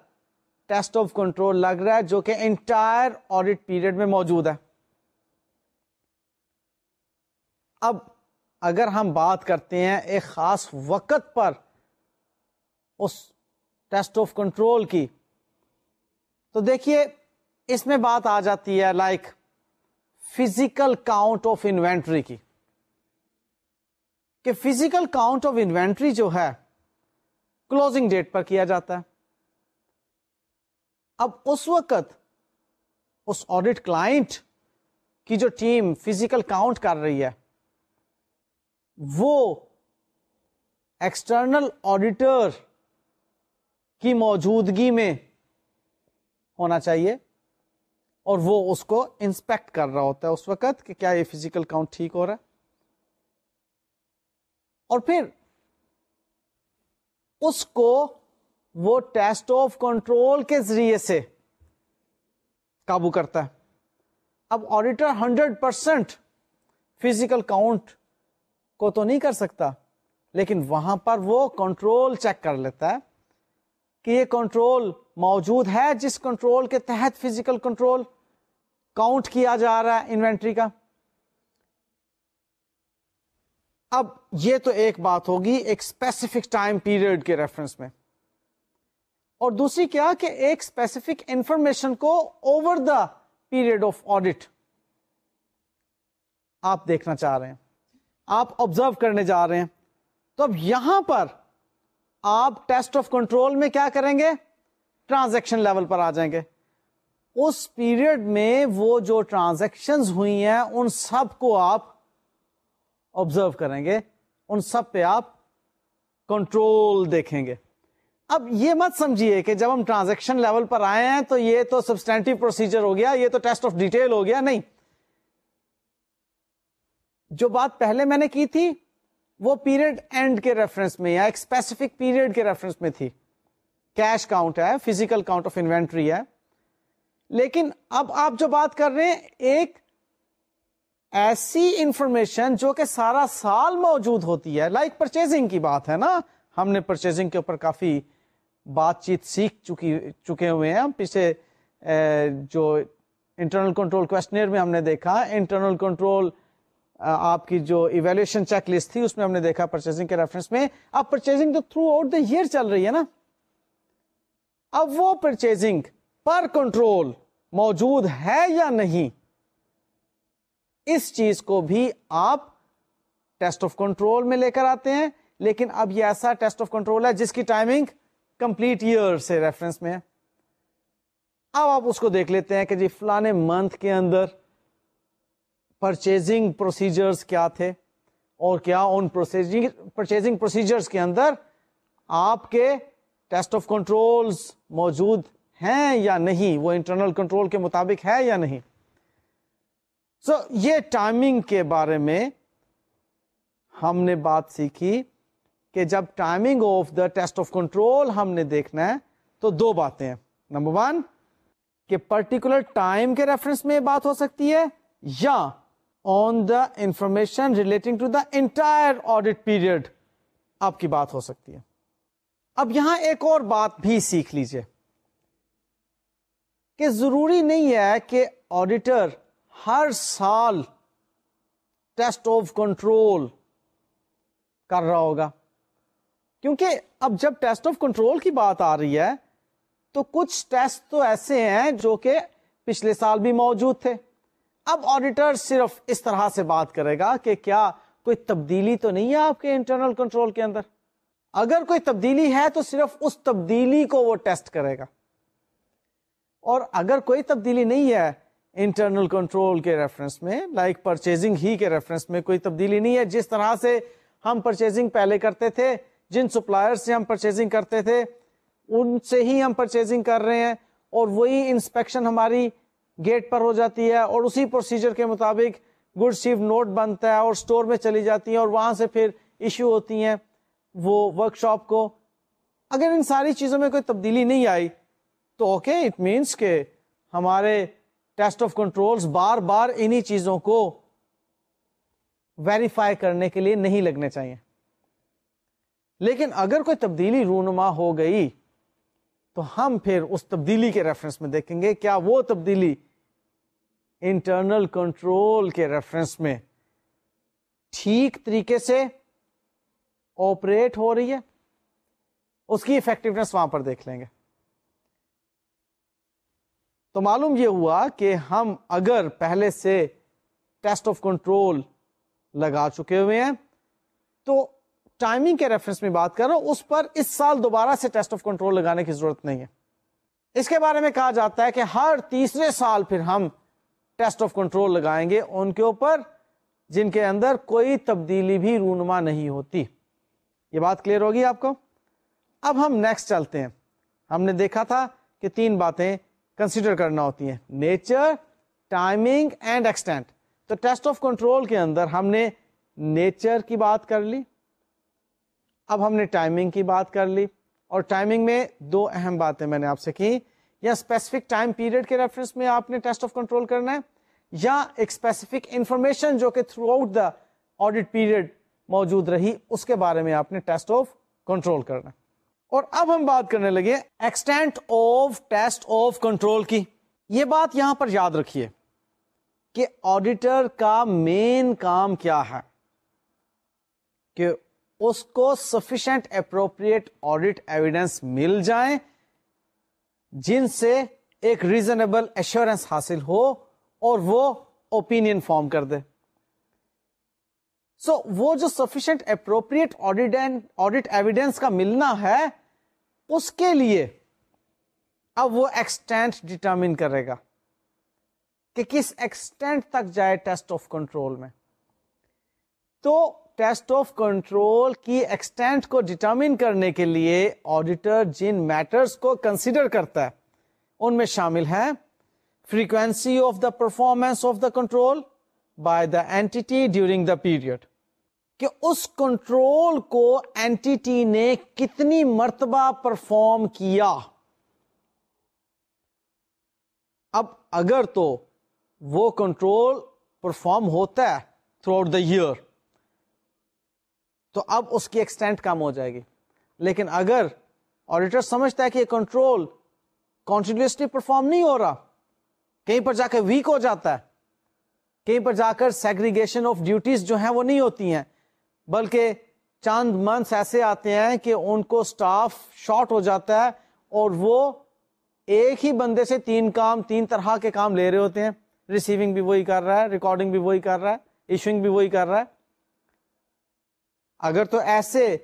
ٹیسٹ آف کنٹرول لگ رہا ہے جو کہ انٹائر آڈیٹ پیریڈ میں موجود ہے۔ اب اگر ہم بات کرتے ہیں ایک خاص وقت پر اس ٹیسٹ آف کنٹرول کی، تو دیکھیے اس میں بات آ جاتی ہے like physical count of inventory کی۔ کہ فزیکل کاؤنٹ آف انوینٹری جو ہے کلوزنگ ڈیٹ پر کیا جاتا ہے۔ اب اس وقت اس آڈیٹ کلائنٹ کی جو ٹیم فزیکل کاؤنٹ کر رہی ہے، وہ ایکسٹرنل آڈیٹر کی موجودگی میں ہونا چاہیے۔ اور وہ اس کو انسپیکٹ کر رہا ہوتا ہے اس وقت کہ کیا یہ فزیکل کاؤنٹ ٹھیک ہو رہا ہے۔ اور پھر اس کو وہ ٹیسٹ آف کنٹرول کے ذریعے سے قابو کرتا ہے۔ اب auditor hundred percent physical count کو تو نہیں کر سکتا، لیکن وہاں پر وہ کنٹرول چیک کر لیتا ہے کہ یہ کنٹرول موجود ہے جس کنٹرول کے تحت فزیکل کنٹرول کاؤنٹ کیا جا رہا ہے انوینٹری کا؟ اب یہ تو ایک بات ہوگی ایک اسپیسیفک ٹائم پیریڈ کے ریفرنس میں۔ اور دوسری کیا کہ ایک اسپیسیفک انفارمیشن کو over the period of audit آپ دیکھنا چاہ رہے ہیں۔ آپ آبزرو کرنے جا رہے ہیں۔ تو اب یہاں پر آپ ٹیسٹ آف کنٹرول میں کیا کریں گے؟ ٹرانزیکشن لیول پر آ جائیں گے۔ اس پیریڈ میں وہ جو ٹرانزیکشن ہوئی ہیں، ان سب کو آپ آبزرو کریں گے، ان سب پہ آپ کنٹرول دیکھیں گے۔ اب یہ مت سمجھیے کہ جب ہم ٹرانزیکشن لیول پر آئے ہیں تو یہ تو سبسٹینٹو پروسیجر ہو گیا، یہ تو ٹیسٹ آف ڈیٹیل ہو گیا، نہیں۔ جو بات پہلے میں نے کی تھی، وہ پیریڈ اینڈ کے ریفرنس میں یا ایک اسپیسیفک پیریڈ کے ریفرنس میں تھی۔ کیش کاؤنٹ ہے فزیکل کاؤنٹ آف انوینٹری ہے۔ لیکن اب آپ جو بات کر رہے ہیں، ایک ایسی انفارمیشن جو کہ سارا سال موجود ہوتی ہے لائک پرچیزنگ کی بات ہے نا۔ ہم نے پرچیزنگ کے اوپر کافی بات چیت سیکھ چکی، چکے ہوئے ہیں پیچھے جو انٹرنل کنٹرول کوشچنر میں ہم نے دیکھا انٹرنل کنٹرول آپ کی جو ایویلویشن چیک لسٹ تھی، اس میں ہم نے دیکھا پرچیزنگ کے ریفرنس میں۔ اب پرچیزنگ تو تھرو آؤٹ دا ایئر چل رہی ہے نا۔ اب وہ پرچیزنگ پر کنٹرول موجود ہے یا نہیں، اس چیز کو بھی آپ ٹیسٹ آف کنٹرول میں لے کر آتے ہیں۔ لیکن اب یہ ایسا ٹیسٹ آف کنٹرول ہے جس کی ٹائمنگ کمپلیٹ ایئر سے ریفرنس میں ہے۔ اب آپ اس کو دیکھ لیتے ہیں کہ جی فلانے منتھ کے اندر پرچیزنگ پروسیجرز کیا تھے اور کیا ان پرچیزنگ پروسیجرز کے اندر آپ کے ٹیسٹ آف کنٹرول موجود ہیں یا نہیں؟ وہ انٹرنل کنٹرول کے مطابق ہے یا نہیں؟ سو so, یہ ٹائمنگ کے بارے میں ہم نے بات سیکھی کہ جب timing of the test of control ہم نے دیکھنا ہے تو دو باتیں ہیں۔ نمبر ون کہ پرٹیکولر ٹائم کے ریفرنس میں بات ہو سکتی ہے یا on the information relating to the entire audit period آپ کی بات ہو سکتی ہے۔ اب یہاں ایک اور بات بھی سیکھ لیجیے کہ ضروری نہیں ہے کہ آڈیٹر ہر سال ٹیسٹ آف کنٹرول کر رہا ہوگا۔ کیونکہ اب جب ٹیسٹ آف کنٹرول کی بات آ رہی ہے، تو کچھ ٹیسٹ تو ایسے ہیں جو کہ پچھلے سال بھی موجود تھے۔ اب آڈیٹر صرف اس طرح سے بات کرے گا کہ کیا کوئی تبدیلی تو نہیں ہے آپ کے انٹرنل کنٹرول کے اندر؟ اگر کوئی تبدیلی ہے تو صرف اس تبدیلی کو وہ ٹیسٹ کرے گا۔ اور اگر کوئی تبدیلی نہیں ہے انٹرنل کنٹرول کے ریفرنس میں لائک پرچیزنگ ہی کے ریفرنس میں کوئی تبدیلی نہیں ہے، جس طرح سے ہم پرچیزنگ پہلے کرتے تھے، جن سپلائر سے ہم پرچیزنگ کرتے تھے، ان سے ہی ہم پرچیزنگ کر رہے ہیں اور وہی انسپیکشن ہماری گیٹ پر ہو جاتی ہے اور اسی پروسیجر کے مطابق گڈ شیف نوٹ بنتا ہے اور اسٹور میں چلی جاتی ہیں اور وہاں سے پھر ایشو ہوتی ہیں وہ ورک شاپ کو۔ اگر ان ساری چیزوں میں کوئی تبدیلی نہیں آئی تو اوکے اٹ مینس کہ ہمارے ٹیسٹ آف کنٹرول بار بار انہی چیزوں کو ویریفائی کرنے کے لیے نہیں لگنے چاہیے۔ لیکن اگر کوئی تبدیلی رونما ہو گئی تو ہم پھر اس تبدیلی کے ریفرنس میں دیکھیں گے کیا وہ تبدیلی انٹرنل کنٹرول کے ریفرنس میں ٹھیک طریقے سے آپریٹ ہو رہی ہے۔ اس کی افیکٹونیس وہاں پر دیکھ لیں گے۔ تو معلوم یہ ہوا کہ ہم اگر پہلے سے ٹیسٹ آف کنٹرول لگا چکے ہوئے ہیں، تو ٹائمنگ کے ریفرنس میں بات کر رہا ہوں، اس پر اس سال دوبارہ سے ٹیسٹ آف کنٹرول لگانے کی ضرورت نہیں ہے۔ اس کے بارے میں کہا جاتا ہے کہ ہر تیسرے سال پھر ہم ٹیسٹ آف کنٹرول لگائیں گے ان کے اوپر، جن کے اندر کوئی تبدیلی بھی رونما نہیں ہوتی۔ یہ بات کلیئر ہوگی آپ کو؟ اب ہم نیکسٹ چلتے ہیں۔ ہم نے دیکھا تھا کہ تین باتیں کنسیڈر کرنا ہوتی ہیں. نیچر ٹائمنگ اینڈ ایکسٹینٹ تو ٹیسٹ آف کنٹرول کے اندر ہم نے نیچر کی بات کر لی. اب ہم نے ٹائمنگ کی بات کر لی. اور ٹائمنگ میں دو اہم باتیں میں نے آپ سے کی یا اسپیسیفک ٹائم پیریڈ کے ریفرنس میں آپ نے ٹیسٹ آف کنٹرول کرنا ہے. یا ایک اسپیسیفک انفارمیشن جو کہ throughout the audit period موجود رہی، اس کے بارے میں آپ نے ٹیسٹ آف کنٹرول کرنا ہے. اور اب ہم بات کرنے لگے extent of test of control کی۔ یہ بات یہاں پر یاد رکھیے کہ آڈیٹر کا مین کام کیا ہے کہ اس کو سفیشینٹ اپروپریٹ آڈیٹ ایویڈینس مل جائیں جن سے ایک ریزنیبل ایشورنس حاصل ہو اور وہ اوپین فارم کر دے۔ سو وہ جو سفیشینٹ اپروپریٹ آڈیٹ ایویڈینس کا ملنا ہے اس کے لیے اب وہ ایکسٹینٹ ڈیٹرمن کرے گا کہ کس ایکسٹینٹ تک جائے ٹیسٹ آف کنٹرول میں۔ تو ٹیسٹ آف کنٹرول کی ایکسٹینٹ کو ڈیٹرمن کرنے کے لیے آڈیٹر جن میٹرز کو کنسیڈر کرتا ہے، ان میں شامل ہے frequency of the performance of the control by the entity during the period کہ اس کنٹرول کو اینٹی نے کتنی مرتبہ پرفارم کیا۔ اب اگر تو وہ کنٹرول پرفارم ہوتا ہے تھرو آؤٹ دا ایئر تو اب اس کی ایکسٹینٹ کم ہو جائے گی۔ لیکن اگر آڈیٹر سمجھتا ہے کہ یہ کنٹرول کانٹینیوسلی پرفارم نہیں ہو رہا، کہیں پر جا کے ویک ہو جاتا ہے، کہیں پر جا کر سیگریگیشن آف ڈیوٹیز جو ہیں وہ نہیں ہوتی ہیں بلکہ چاند منتھس ایسے آتے ہیں کہ ان کو سٹاف شارٹ ہو جاتا ہے اور وہ ایک ہی بندے سے تین کام، تین طرح کے کام لے رہے ہوتے ہیں۔ ریسیونگ بھی وہی کر رہا ہے ریکارڈنگ بھی وہی کر رہا ہے ایشوئنگ بھی وہی کر رہا ہے۔ اگر تو ایسے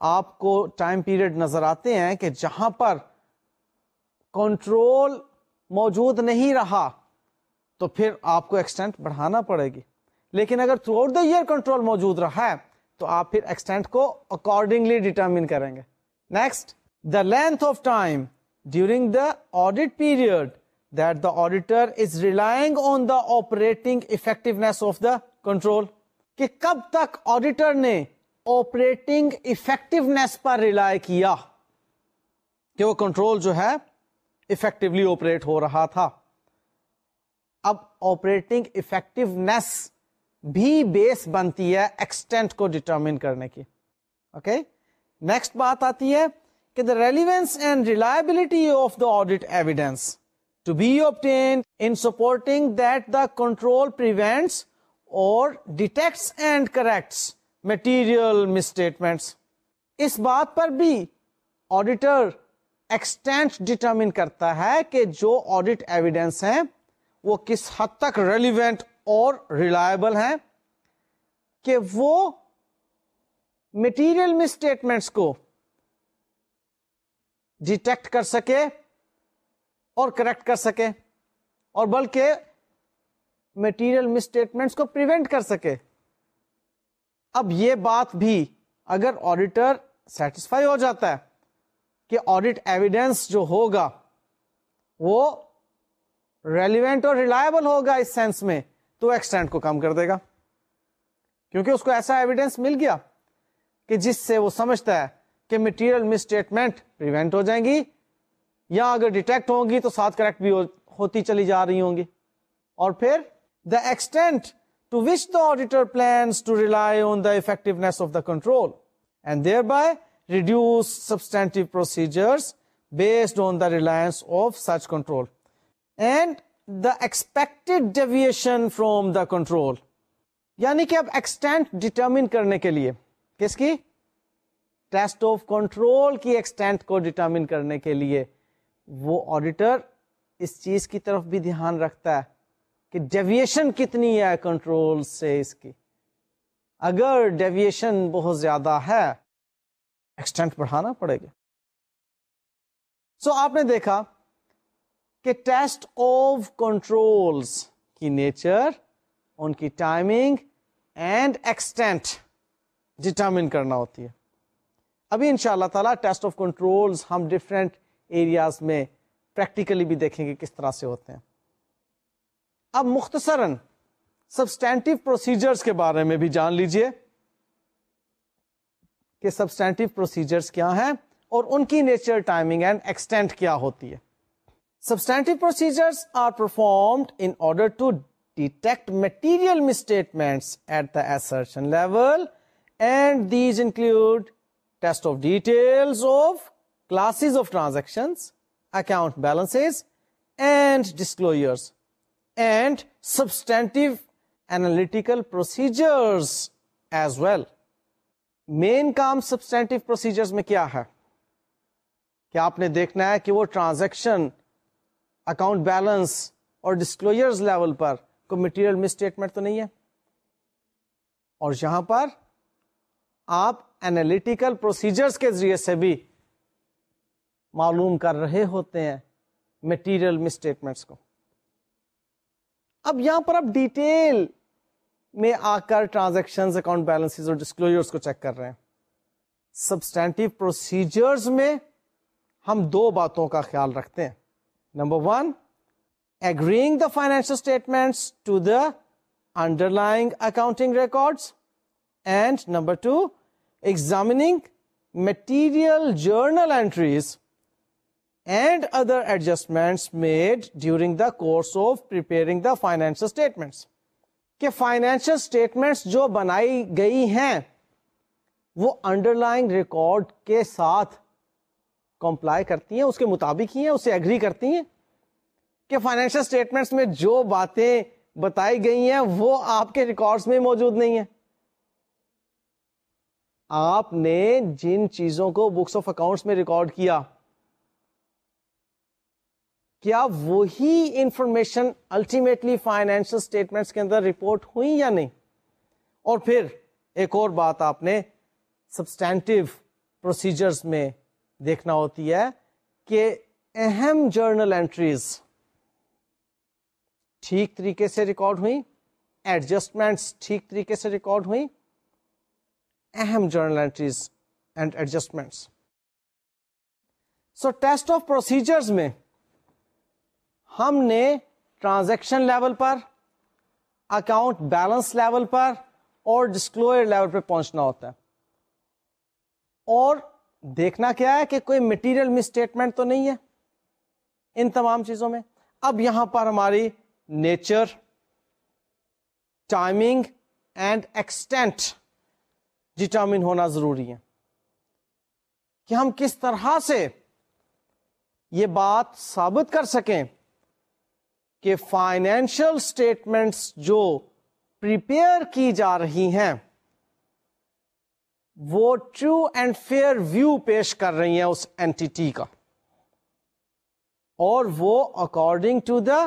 آپ کو ٹائم پیریڈ نظر آتے ہیں کہ جہاں پر کنٹرول موجود نہیں رہا، تو پھر آپ کو ایکسٹینٹ بڑھانا پڑے گی۔ لیکن اگر throughout the year control موجود رہا ہے، تو آپ پھر ایکسٹینٹ کو اکارڈنگلی ڈیٹرمن کریں گے۔ Next the length of time during the audit period that the auditor is relying on the operating effectiveness of the control کہ کب تک آڈیٹر نے آپریٹنگ افیکٹونیس پر ریلائی کیا؟ کہ وہ کنٹرول جو ہے افیکٹولی آپریٹ ہو رہا تھا۔ اب آپریٹنگ افیکٹونیس بھی بیس بنتی ہے ایکسٹینٹ کو ڈٹرمن کرنے کی۔ اوکے نیکسٹ بات آتی ہے کہ the relevance and reliability of the audit evidence to be obtained in supporting that the control prevents اور detects and corrects material misstatements اس بات پر بھی آڈیٹر ایکسٹینٹ ڈٹرمن کرتا ہے کہ جو آڈیٹ ایویڈینس ہیں وہ کس حد تک ریلیونٹ اور ریلائبل ہیں کہ وہ مٹیریل مسٹیٹمنٹس کو ڈیٹیکٹ کر سکے اور کریکٹ کر سکے اور بلکہ مٹیریل مسٹیٹمنٹس کو پریونٹ کر سکے۔ اب یہ بات بھی اگر آڈیٹر سیٹسفائی ہو جاتا ہے کہ آڈیٹ ایویڈینس جو ہوگا وہ ریلیونٹ اور ریلائبل ہوگا اس سینس میں تو ایکسٹینٹ کو کم کر دے گا۔ کیونکہ اس کو ایسا ایویڈینس مل گیا کہ جس سے وہ سمجھتا ہے کہ مٹیریل مسٹیٹمنٹ پریونٹ ہو جائیں گی، یا اگر ڈیٹیکٹ ہوں گی تو ساتھ کریکٹ بھی ہوتی چلی جا رہی ہوں گی۔ اور پھر the extent to which the auditor plans to rely on the effectiveness of the control and thereby reduce substantive procedures based on the reliance of such control and the expected deviation from the control یعنی کہ اب ایکسٹینٹ ڈٹرمن کرنے کے لیے کس کی؟ ٹیسٹ آف کنٹرول کی ایکسٹینٹ کو ڈٹرمن کرنے کے لیے۔ وہ آڈیٹر اس چیز کی طرف بھی دھیان رکھتا ہے کہ ڈیویشن کتنی ہے کنٹرول سے اس کی۔ اگر ڈیویشن بہت زیادہ ہے ایکسٹینٹ بڑھانا پڑے گا۔ سو so, آپ نے دیکھا کہ ٹیسٹ آف کنٹرولس کی نیچر، ان کی ٹائمنگ اینڈ ایکسٹینٹ ڈٹرمن کرنا ہوتی ہے۔ ابھی ان شاء اللہ تعالی ٹیسٹ آف کنٹرول ہم ڈفرینٹ ایریاز میں پریکٹیکلی بھی دیکھیں گے کس طرح سے ہوتے ہیں۔ اب مختصراً سبسٹینٹو پروسیجرز کے بارے میں بھی جان لیجیے کہ سبسٹینٹو پروسیجرز کیا ہیں اور ان کی نیچر، ٹائمنگ اینڈ ایکسٹینٹ کیا ہوتی ہے۔ Substantive procedures are performed in order to detect material misstatements at the assertion level and these include test of details of classes of transactions account balance and disclosures and substantive analytical procedures as well main com substantive procedures میں کیا ہے کہ آپ نے دیکھنا ہے کہ وہ ٹرانزیکشن اکاؤنٹ بیلنس اور ڈسکلوجر لیول پر کوئی مٹیریل مسٹیٹمنٹ تو نہیں ہے؟ اور یہاں پر آپ اینالیٹیکل پروسیجرز کے ذریعے سے بھی معلوم کر رہے ہوتے ہیں میٹیریل مسٹیٹمنٹس کو۔ اب یہاں پر آپ ڈیٹیل میں آ کر ٹرانزیکشن اکاؤنٹ بیلنس اور ڈسکلوجر کو چیک کر رہے ہیں۔ سبسٹینٹو پروسیجرز میں ہم دو باتوں کا خیال رکھتے ہیں۔ Number one agreeing the financial statements to the underlying accounting records and number two examining material journal entries and other adjustments made during the course of preparing the financial statements کہ فائنینشیل اسٹیٹمنٹس جو بنائی گئی ہیں وہ انڈر لائن ریکارڈ کے ساتھ کمپلائی کرتی ہیں، اس کے مطابق ہی ہیں، اسے اگری کرتی ہیں کہ فائنینشیل اسٹیٹمنٹس میں جو باتیں بتائی گئی ہیں، وہ آپ کے ریکارڈس میں موجود نہیں ہیں۔ آپ نے جن چیزوں کو بکس آف اکاؤنٹس میں ریکارڈ کیا کیا وہی انفارمیشن الٹیمیٹلی فائنینشل اسٹیٹمنٹس کے اندر رپورٹ ہوئی یا نہیں؟ اور پھر ایک اور بات آپ نے سبسٹینٹو پروسیجرز میں دیکھنا ہوتی ہے کہ اہم جرنل اینٹریز ٹھیک طریقے سے ریکارڈ ہوئی ایڈجسٹمنٹس ٹھیک طریقے سے ریکارڈ ہوئی اہم journal entries and adjustments so test of procedures میں ہم نے ٹرانزیکشن لیول پر اکاؤنٹ بیلنس لیول پر اور ڈسکلوئر لیول پہ پہنچنا ہوتا ہے۔ اور دیکھنا کیا ہے کہ کوئی مٹیریل مسٹیٹمنٹ تو نہیں ہے ان تمام چیزوں میں۔ اب یہاں پر ہماری nature timing and extent determine ہونا ضروری ہے کہ ہم کس طرح سے یہ بات ثابت کر سکیں کہ فائنینشل اسٹیٹمنٹس جو پریپیئر کی جا رہی ہیں وہ ٹرو اینڈ فیئر ویو پیش کر رہی ہیں اس اینٹی کا۔ اور وہ according to the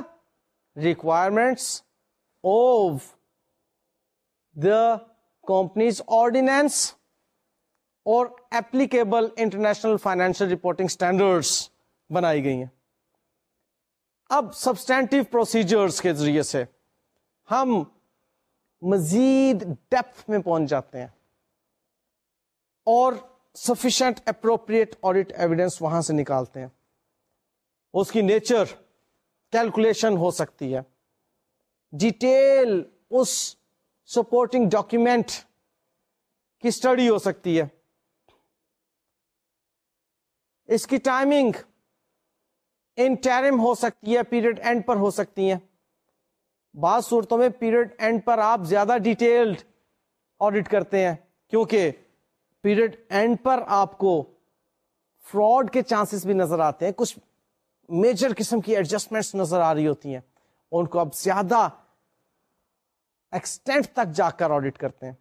requirements of the companies ordinance اور applicable international financial reporting standards بنائی گئی ہیں۔ اب سبسٹینٹو پروسیجرز کے ذریعے سے ہم مزید ڈیپتھ میں پہنچ جاتے ہیں۔ اور سفیشنٹ اپروپریٹ آڈیٹ ایویڈینس وہاں سے نکالتے ہیں۔ اس کی نیچر کیلکولیشن ہو سکتی ہے۔ ڈیٹیل اس سپورٹنگ ڈاکیومینٹ کی اسٹڈی ہو سکتی ہے۔ اس کی ٹائمنگ انٹرم ہو سکتی ہے پیریڈ اینڈ پر ہو سکتی ہیں۔ بعض صورتوں میں پیریڈ اینڈ پر آپ زیادہ ڈیٹیلڈ آڈٹ کرتے ہیں، کیونکہ پیریڈ اینڈ پر آپ کو فراڈ کے چانسز بھی نظر آتے ہیں، کچھ میجر قسم کی ایڈجسٹمنٹس نظر آ رہی ہوتی ہیں، ان کو اب زیادہ ایکسٹینٹ تک جا کر آڈٹ کرتے ہیں۔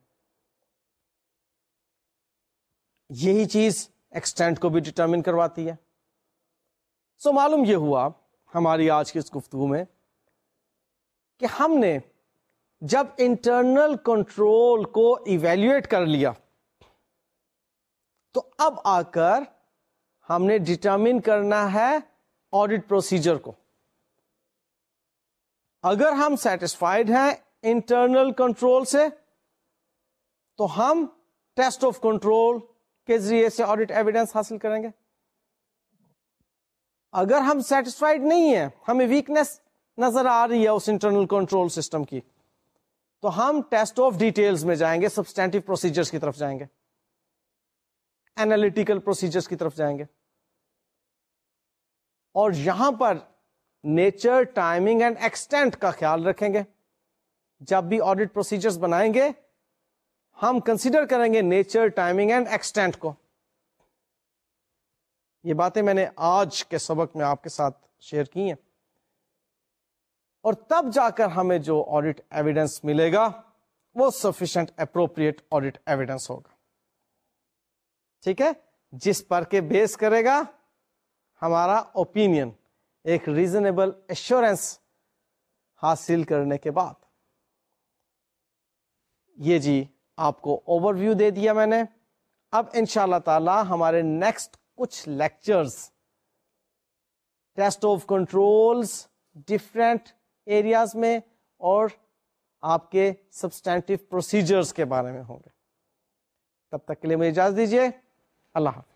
یہی چیز ایکسٹینٹ کو بھی ڈٹرمن کرواتی ہے۔ سو معلوم یہ ہوا ہماری آج کی اس گفتگو میں کہ ہم نے جب انٹرنل کنٹرول کو ایویلویٹ کر لیا تو اب آ کر ہم نے ڈٹرمن کرنا ہے آڈٹ پروسیجر کو۔ اگر ہم سیٹسفائڈ ہیں انٹرنل کنٹرول سے، تو ہم ٹیسٹ آف کنٹرول کے ذریعے سے آڈٹ ایویڈینس حاصل کریں گے۔ اگر ہم سیٹسفائڈ نہیں ہیں، ہمیں ویکنیس نظر آ رہی ہے اس انٹرنل کنٹرول سسٹم کی، تو ہم ٹیسٹ آف ڈیٹیلز میں جائیں گے سبسٹینٹو پروسیجرز کی طرف جائیں گے۔ اینالیٹیکل پروسیجرز کی طرف جائیں گے۔ اور یہاں پر نیچر ٹائمنگ اینڈ ایکسٹینٹ کا خیال رکھیں گے۔ جب بھی آڈیٹ پروسیجرز بنائیں گے، ہم کنسیڈر کریں گے نیچر ٹائمنگ اینڈ ایکسٹینٹ کو۔ یہ باتیں میں نے آج کے سبق میں آپ کے ساتھ شیئر کی ہیں۔ اور تب جا کر ہمیں جو آڈٹ ایویڈینس ملے گا، وہ سفیشنٹ اپروپریٹ آڈٹ ایویڈینس ہوگا۔ ٹھیک ہے؟ جس پر کے بیس کرے گا ہمارا اوپینین ایک ریزنیبل ایشورینس حاصل کرنے کے بعد۔ یہ جی آپ کو اوور ویو دے دیا میں نے۔ اب ان شاء اللہ تعالی ہمارے نیکسٹ کچھ lectures test of controls different areas میں اور آپ کے سبسٹینٹو پروسیجرز کے بارے میں ہوں گے۔ تب تک کے لیے مجھے اجازت دیجیے اللہ حافظ۔